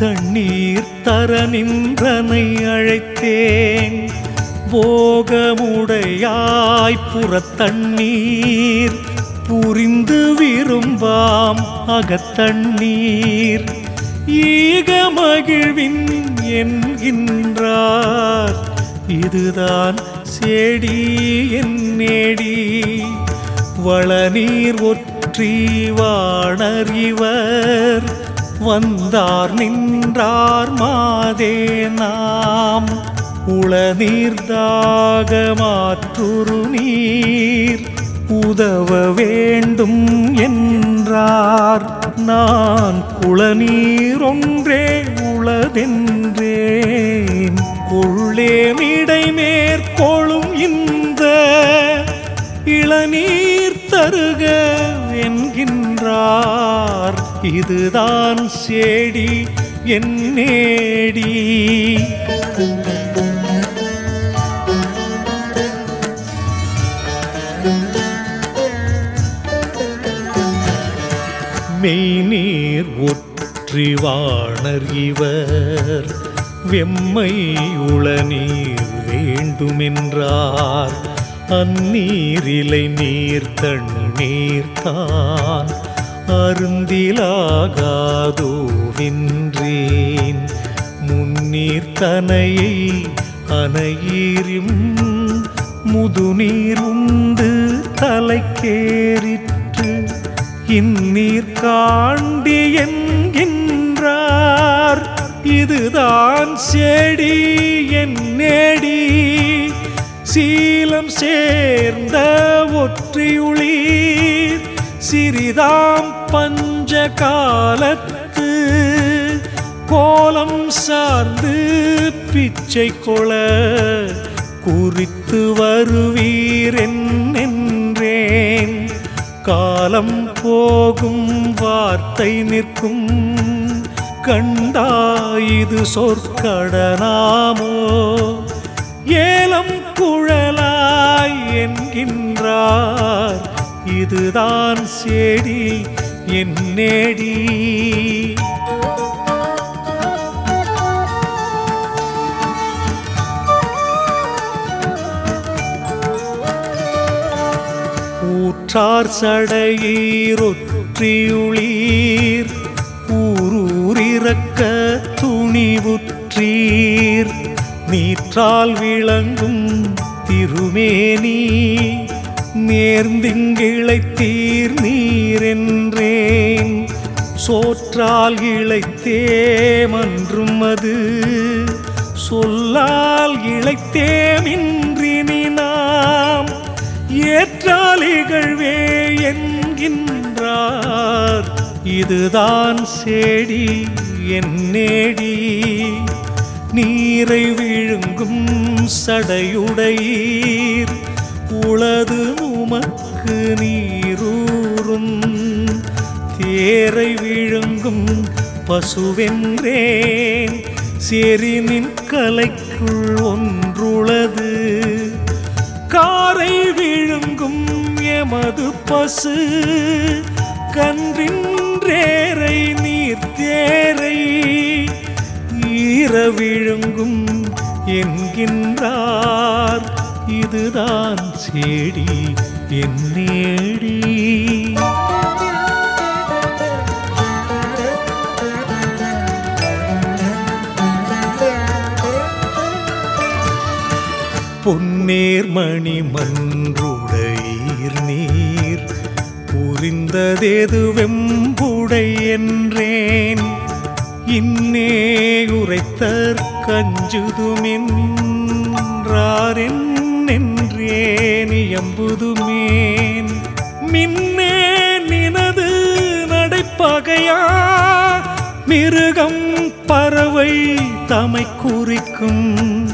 தண்ணீர் தர நின்றனை அழைத்தேன். போகமுடையாய் புறத்தண்ணீர் புரிந்து விரும்பாம் அகத்தண்ணீர் ஈக மகிழ்வின் என்கின்றார் இதுதான் செடி என் நேடி. வளநீர் ஒற்றி வாணர் இவர் வந்தார் நின்றார் மாதே நாம். உளநீர்தாக மாற்றுரு நீர். உதவ வேண்டும் என்றார். நான் குளநீரொன்றே உளதென்றேன். கொள்ளே கொள்ளேமிடை மேற்கொள்ளும் இந்த இளநீர் தருக என்கின்றார். இதுதான் சேடி என் நேடி. மெய்நீர் ஒற்றி வாணர் இவர். வெம்மை உளநீர் வேண்டுமென்றார். அந்நீரிலை நீர் தண்ணீர் தான் அருந்திலாகாதோ வென்றேன். முன்னீர் தனையை அணையீரும். முதுநீர் உண்டு தலைக்கேறிற்று. இந்நீர் காண்டி என்கின்றார். இதுதான் செடி என் நேடி. சீலம் சேர்ந்த ஒற்றியுளி சிறிதாம் பஞ்ச காலத்து கோலம் சார்ந்து பிச்சை கொள குறித்து வருவீரென்றேன் காலம் போகும் வார்த்தை நிற்கும். கண்டா இது சொற்கடனாமோ ஏலம் குழலாய் என்கின்றார். இதுதான் செடி என் நேடி. ஊற்றார் சடையீரொற்றியுளீர் ஊரூரிறக்க துணிவுற்றீர். நீற்றால் விளங்கும் திருமேனி நேர்ந்திங்கிழைத்தீர் நீரென்றேன். சோற்றால் இழைத்தேமன்றும் அது சொல்லால் இழைத்தேமின்றி நாம். ஏற்றால் இகழ்வே என்கின்றார் இதுதான் செடி என் நேடி. நீரை விழுங்கும் சடையுடையீர். உளது உமக்கு நீரூறும். தேரை விழுங்கும் பசுவென்றேன். செரினின் கலைக்குள் ஒன்றுளது. காரை விழுங்கும் எமது பசு. கன்றின்றேரை நீர் தேரை இரவிழுங்கும் என்கின்றார். இதுதான் செடி என்னேடி பொன்னேர்மணி மன்றுடையீர் நீர். புரிந்ததேது வெம்புடை என்றேன். இன்னே உரைத்தற் கஞ்சுதுமின்றாரென் என்றேன் எம்புதுமேன் மின்னே நினது நடைப்பகையா? மிருகம் பறவை தமை குறிக்கும்.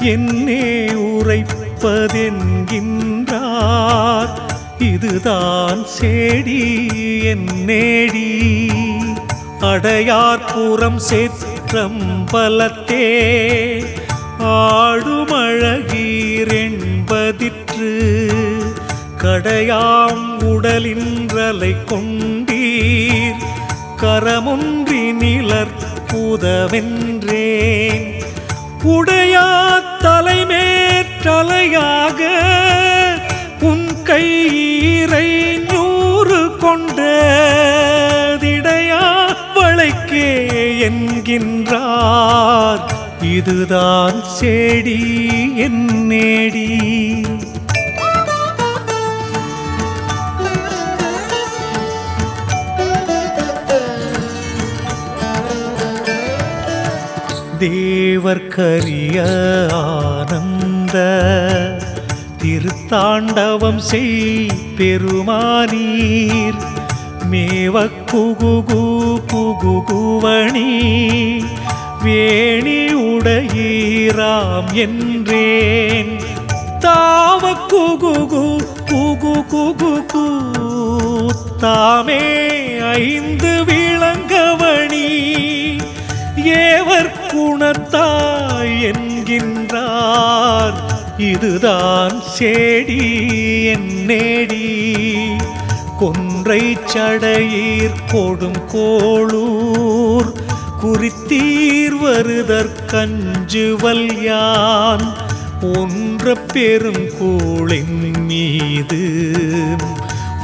என்னே உரைப்பதென்கின்றார். இதுதான் செடி என் நேடி. அடையார் புறம் சேர்த்த சிற்றம்பலத்தே ஆடுமழகீரென்பதிற்று கடையாம் உடலின்றலை கொண்டீர். கரமொன்றி நிலற்புதவென்றேன் உடையா தலைமேற்றலையாக உன் கையீரை நூறு கொண்டதிடையா என்கின்றார். இதுதான் செடி என் நேடி தேவர்கரிய ஆனந்த திருத்தாண்டவம் செய் பெருமானீர். மேவ குகுகு குகுகுவணி வேணி உடையீராம் என்றேன் தாவ குகுகு குகு குகு தாமே ஐந்து விளங்கவணி ஏவர் குணத்தாய் என்கின்றார் இதுதான் செடி என் நேடி கொன்றை சடையீர் கொடும் கோளூர் குறித்தீர் வருதற்கஞ்சுவல் யான் ஒன்ற பெரும் கூளின் மீது.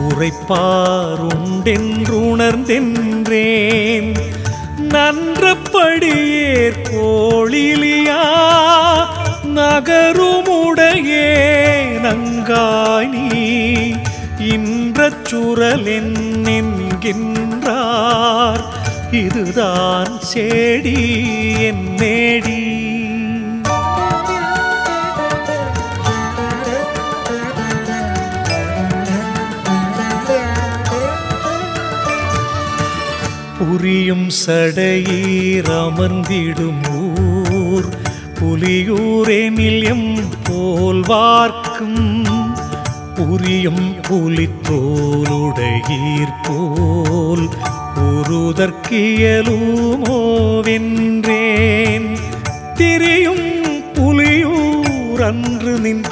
உரைப்பாருண்டென்றுணர்ந்தென்றேன் நன்றபடியேற் கோழிலியா நகருமுடையே நங்கானி நீ இன்ற சுரலென் இதுதான் சேடி என் நேடி புரியும் சடையீர் அமர்ந்திடும் ஊர். புலியூரெனில் எம் போல்வார்க்கும் புரியும் புலித்தோலுடையீர்போல் உருதற்கியலுமோவென்றேன். திரியும் புலியூர் அன்று நின்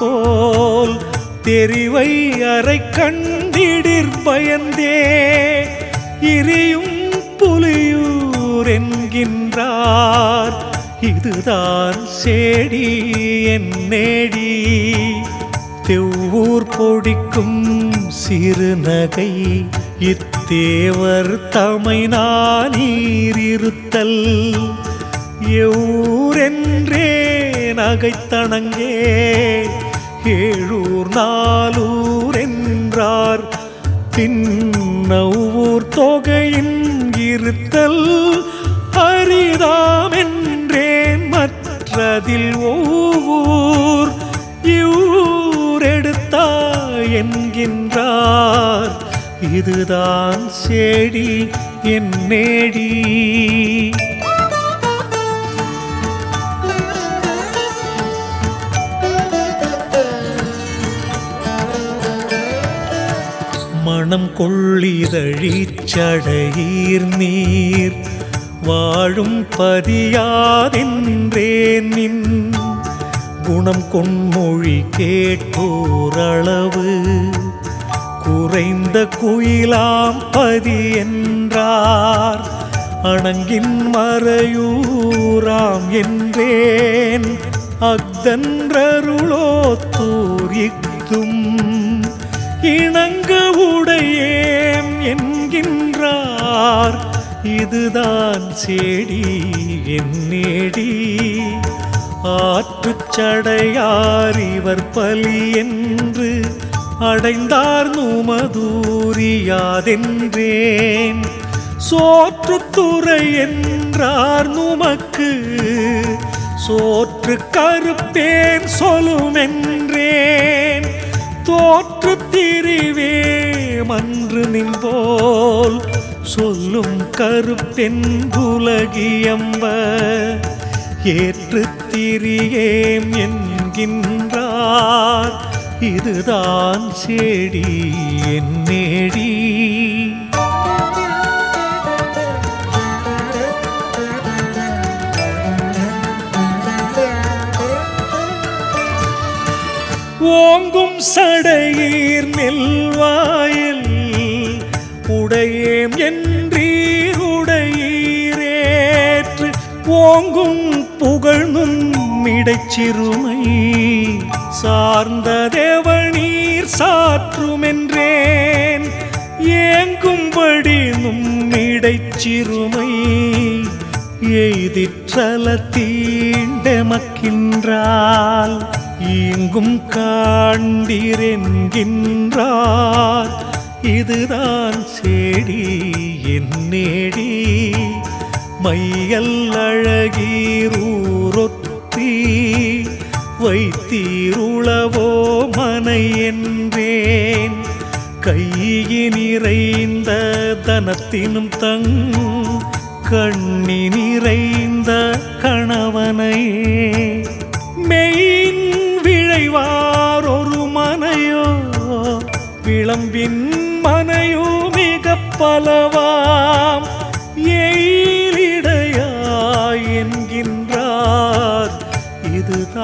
தெரிவை அறை கண்டிடிற் பயந்தே. இரியும் புலியூர் என்கின்றார் இதுதான் செடி என் நேடி தெவ்வூர் பொடிக்கும் சிறுநகை இத்தேவர் தமை நானீரிருத்தல் எவ்வூரென்றே நகைத்தணங்கே ஏழூர் நாலூர் என்றார். பின்னவூர் தொகையின் இருத்தல் அரிதாமென்றேன் மற்றதில் ஒவ்வூர் என்கின்றார். இதுதான் செடி என் நேடி. மணம் கொள்ளிதழிச் சடையீர் நீர். வாழும் பதியாதென்றேன் நின். குணம் கொன்மொழி கேட்டோரளவு. குறைந்த குயிலாம் பதி என்றார். அணங்கின் மறையூராம் என்றேன். அக்தன்றருளோ தூரித்தும் இணங்க உடையேம் என்கின்றார். இதுதான் செடி என் நேடி ஆற்றுச் சடையார் இவர் பலி என்று அடைந்தார் நுமதூரியாதென்றேன். சோற்றுத்துறை என்றார் நுமக்கு சோற்று கருப்பேன் சொல்லுமென்றேன். தோற்று திரிவே மன்று நின்போல் சொல்லும் கருப்பெண் புலகியம்ப ஏற்றுத் திரியேம் என்கின்றார். இதுதான் செடி என்னேடி ஓங்கும் சடையீர் நெல்வாயில் உடையேம் என் ஓங்கும் புகழ்ந்தும் இடைச்சிறுமை சார்ந்த தேவநீர் சாற்றுமென்றேன். ஏங்கும்படி நும்மிடைச்சிறுமை எய்திற்றல தீண்டமக்கின்றால் இங்கும் காண்பீரென்கின்றார். இதுதான் செடி என் நேடி. மையல் அழகீரூரொத்தி வைத்தீருளவோ மனை என்றேன் கையினிறைந்த தனத்தினும் தங் கண்ணி நிறைந்த கணவனையே மெயின் விழைவார் ஒரு மனையோ விளம்பின் மனையோ மிக பலவாம். ஏ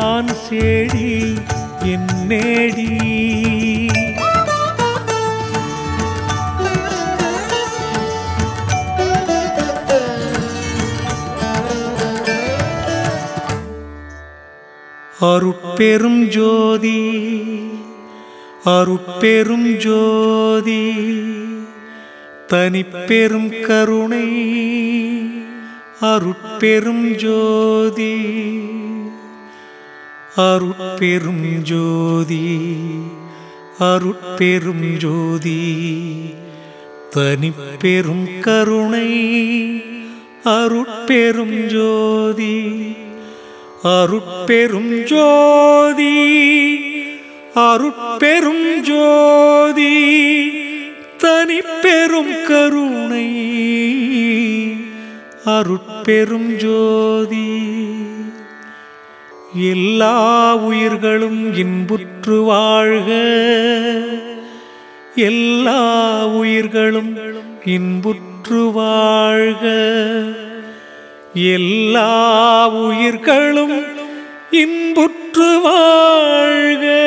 நான் சேடி என் நேடி அருட்பெரும் ஜோதி அருட்பெரும் ஜோதி தனிப்பெரும் கருணை அருட்பெரும் ஜோதி. அருட்பெரும் ஜோதி அருட்பெரும் ஜோதி தனிப்பெரும் கருணை அருட்பெரும் ஜோதி அருட்பெரும் ஜோதி அருட்பெரும் ஜோதி தனிப்பெரும் கருணை அருட்பெரும் ஜோதி. எல்லா உயிர்களும் இன்புற்று வாழ்க. எல்லா உயிர்களும் இன்புற்று வாழ்க. எல்லா உயிர்களும் இன்புற்று வாழ்க.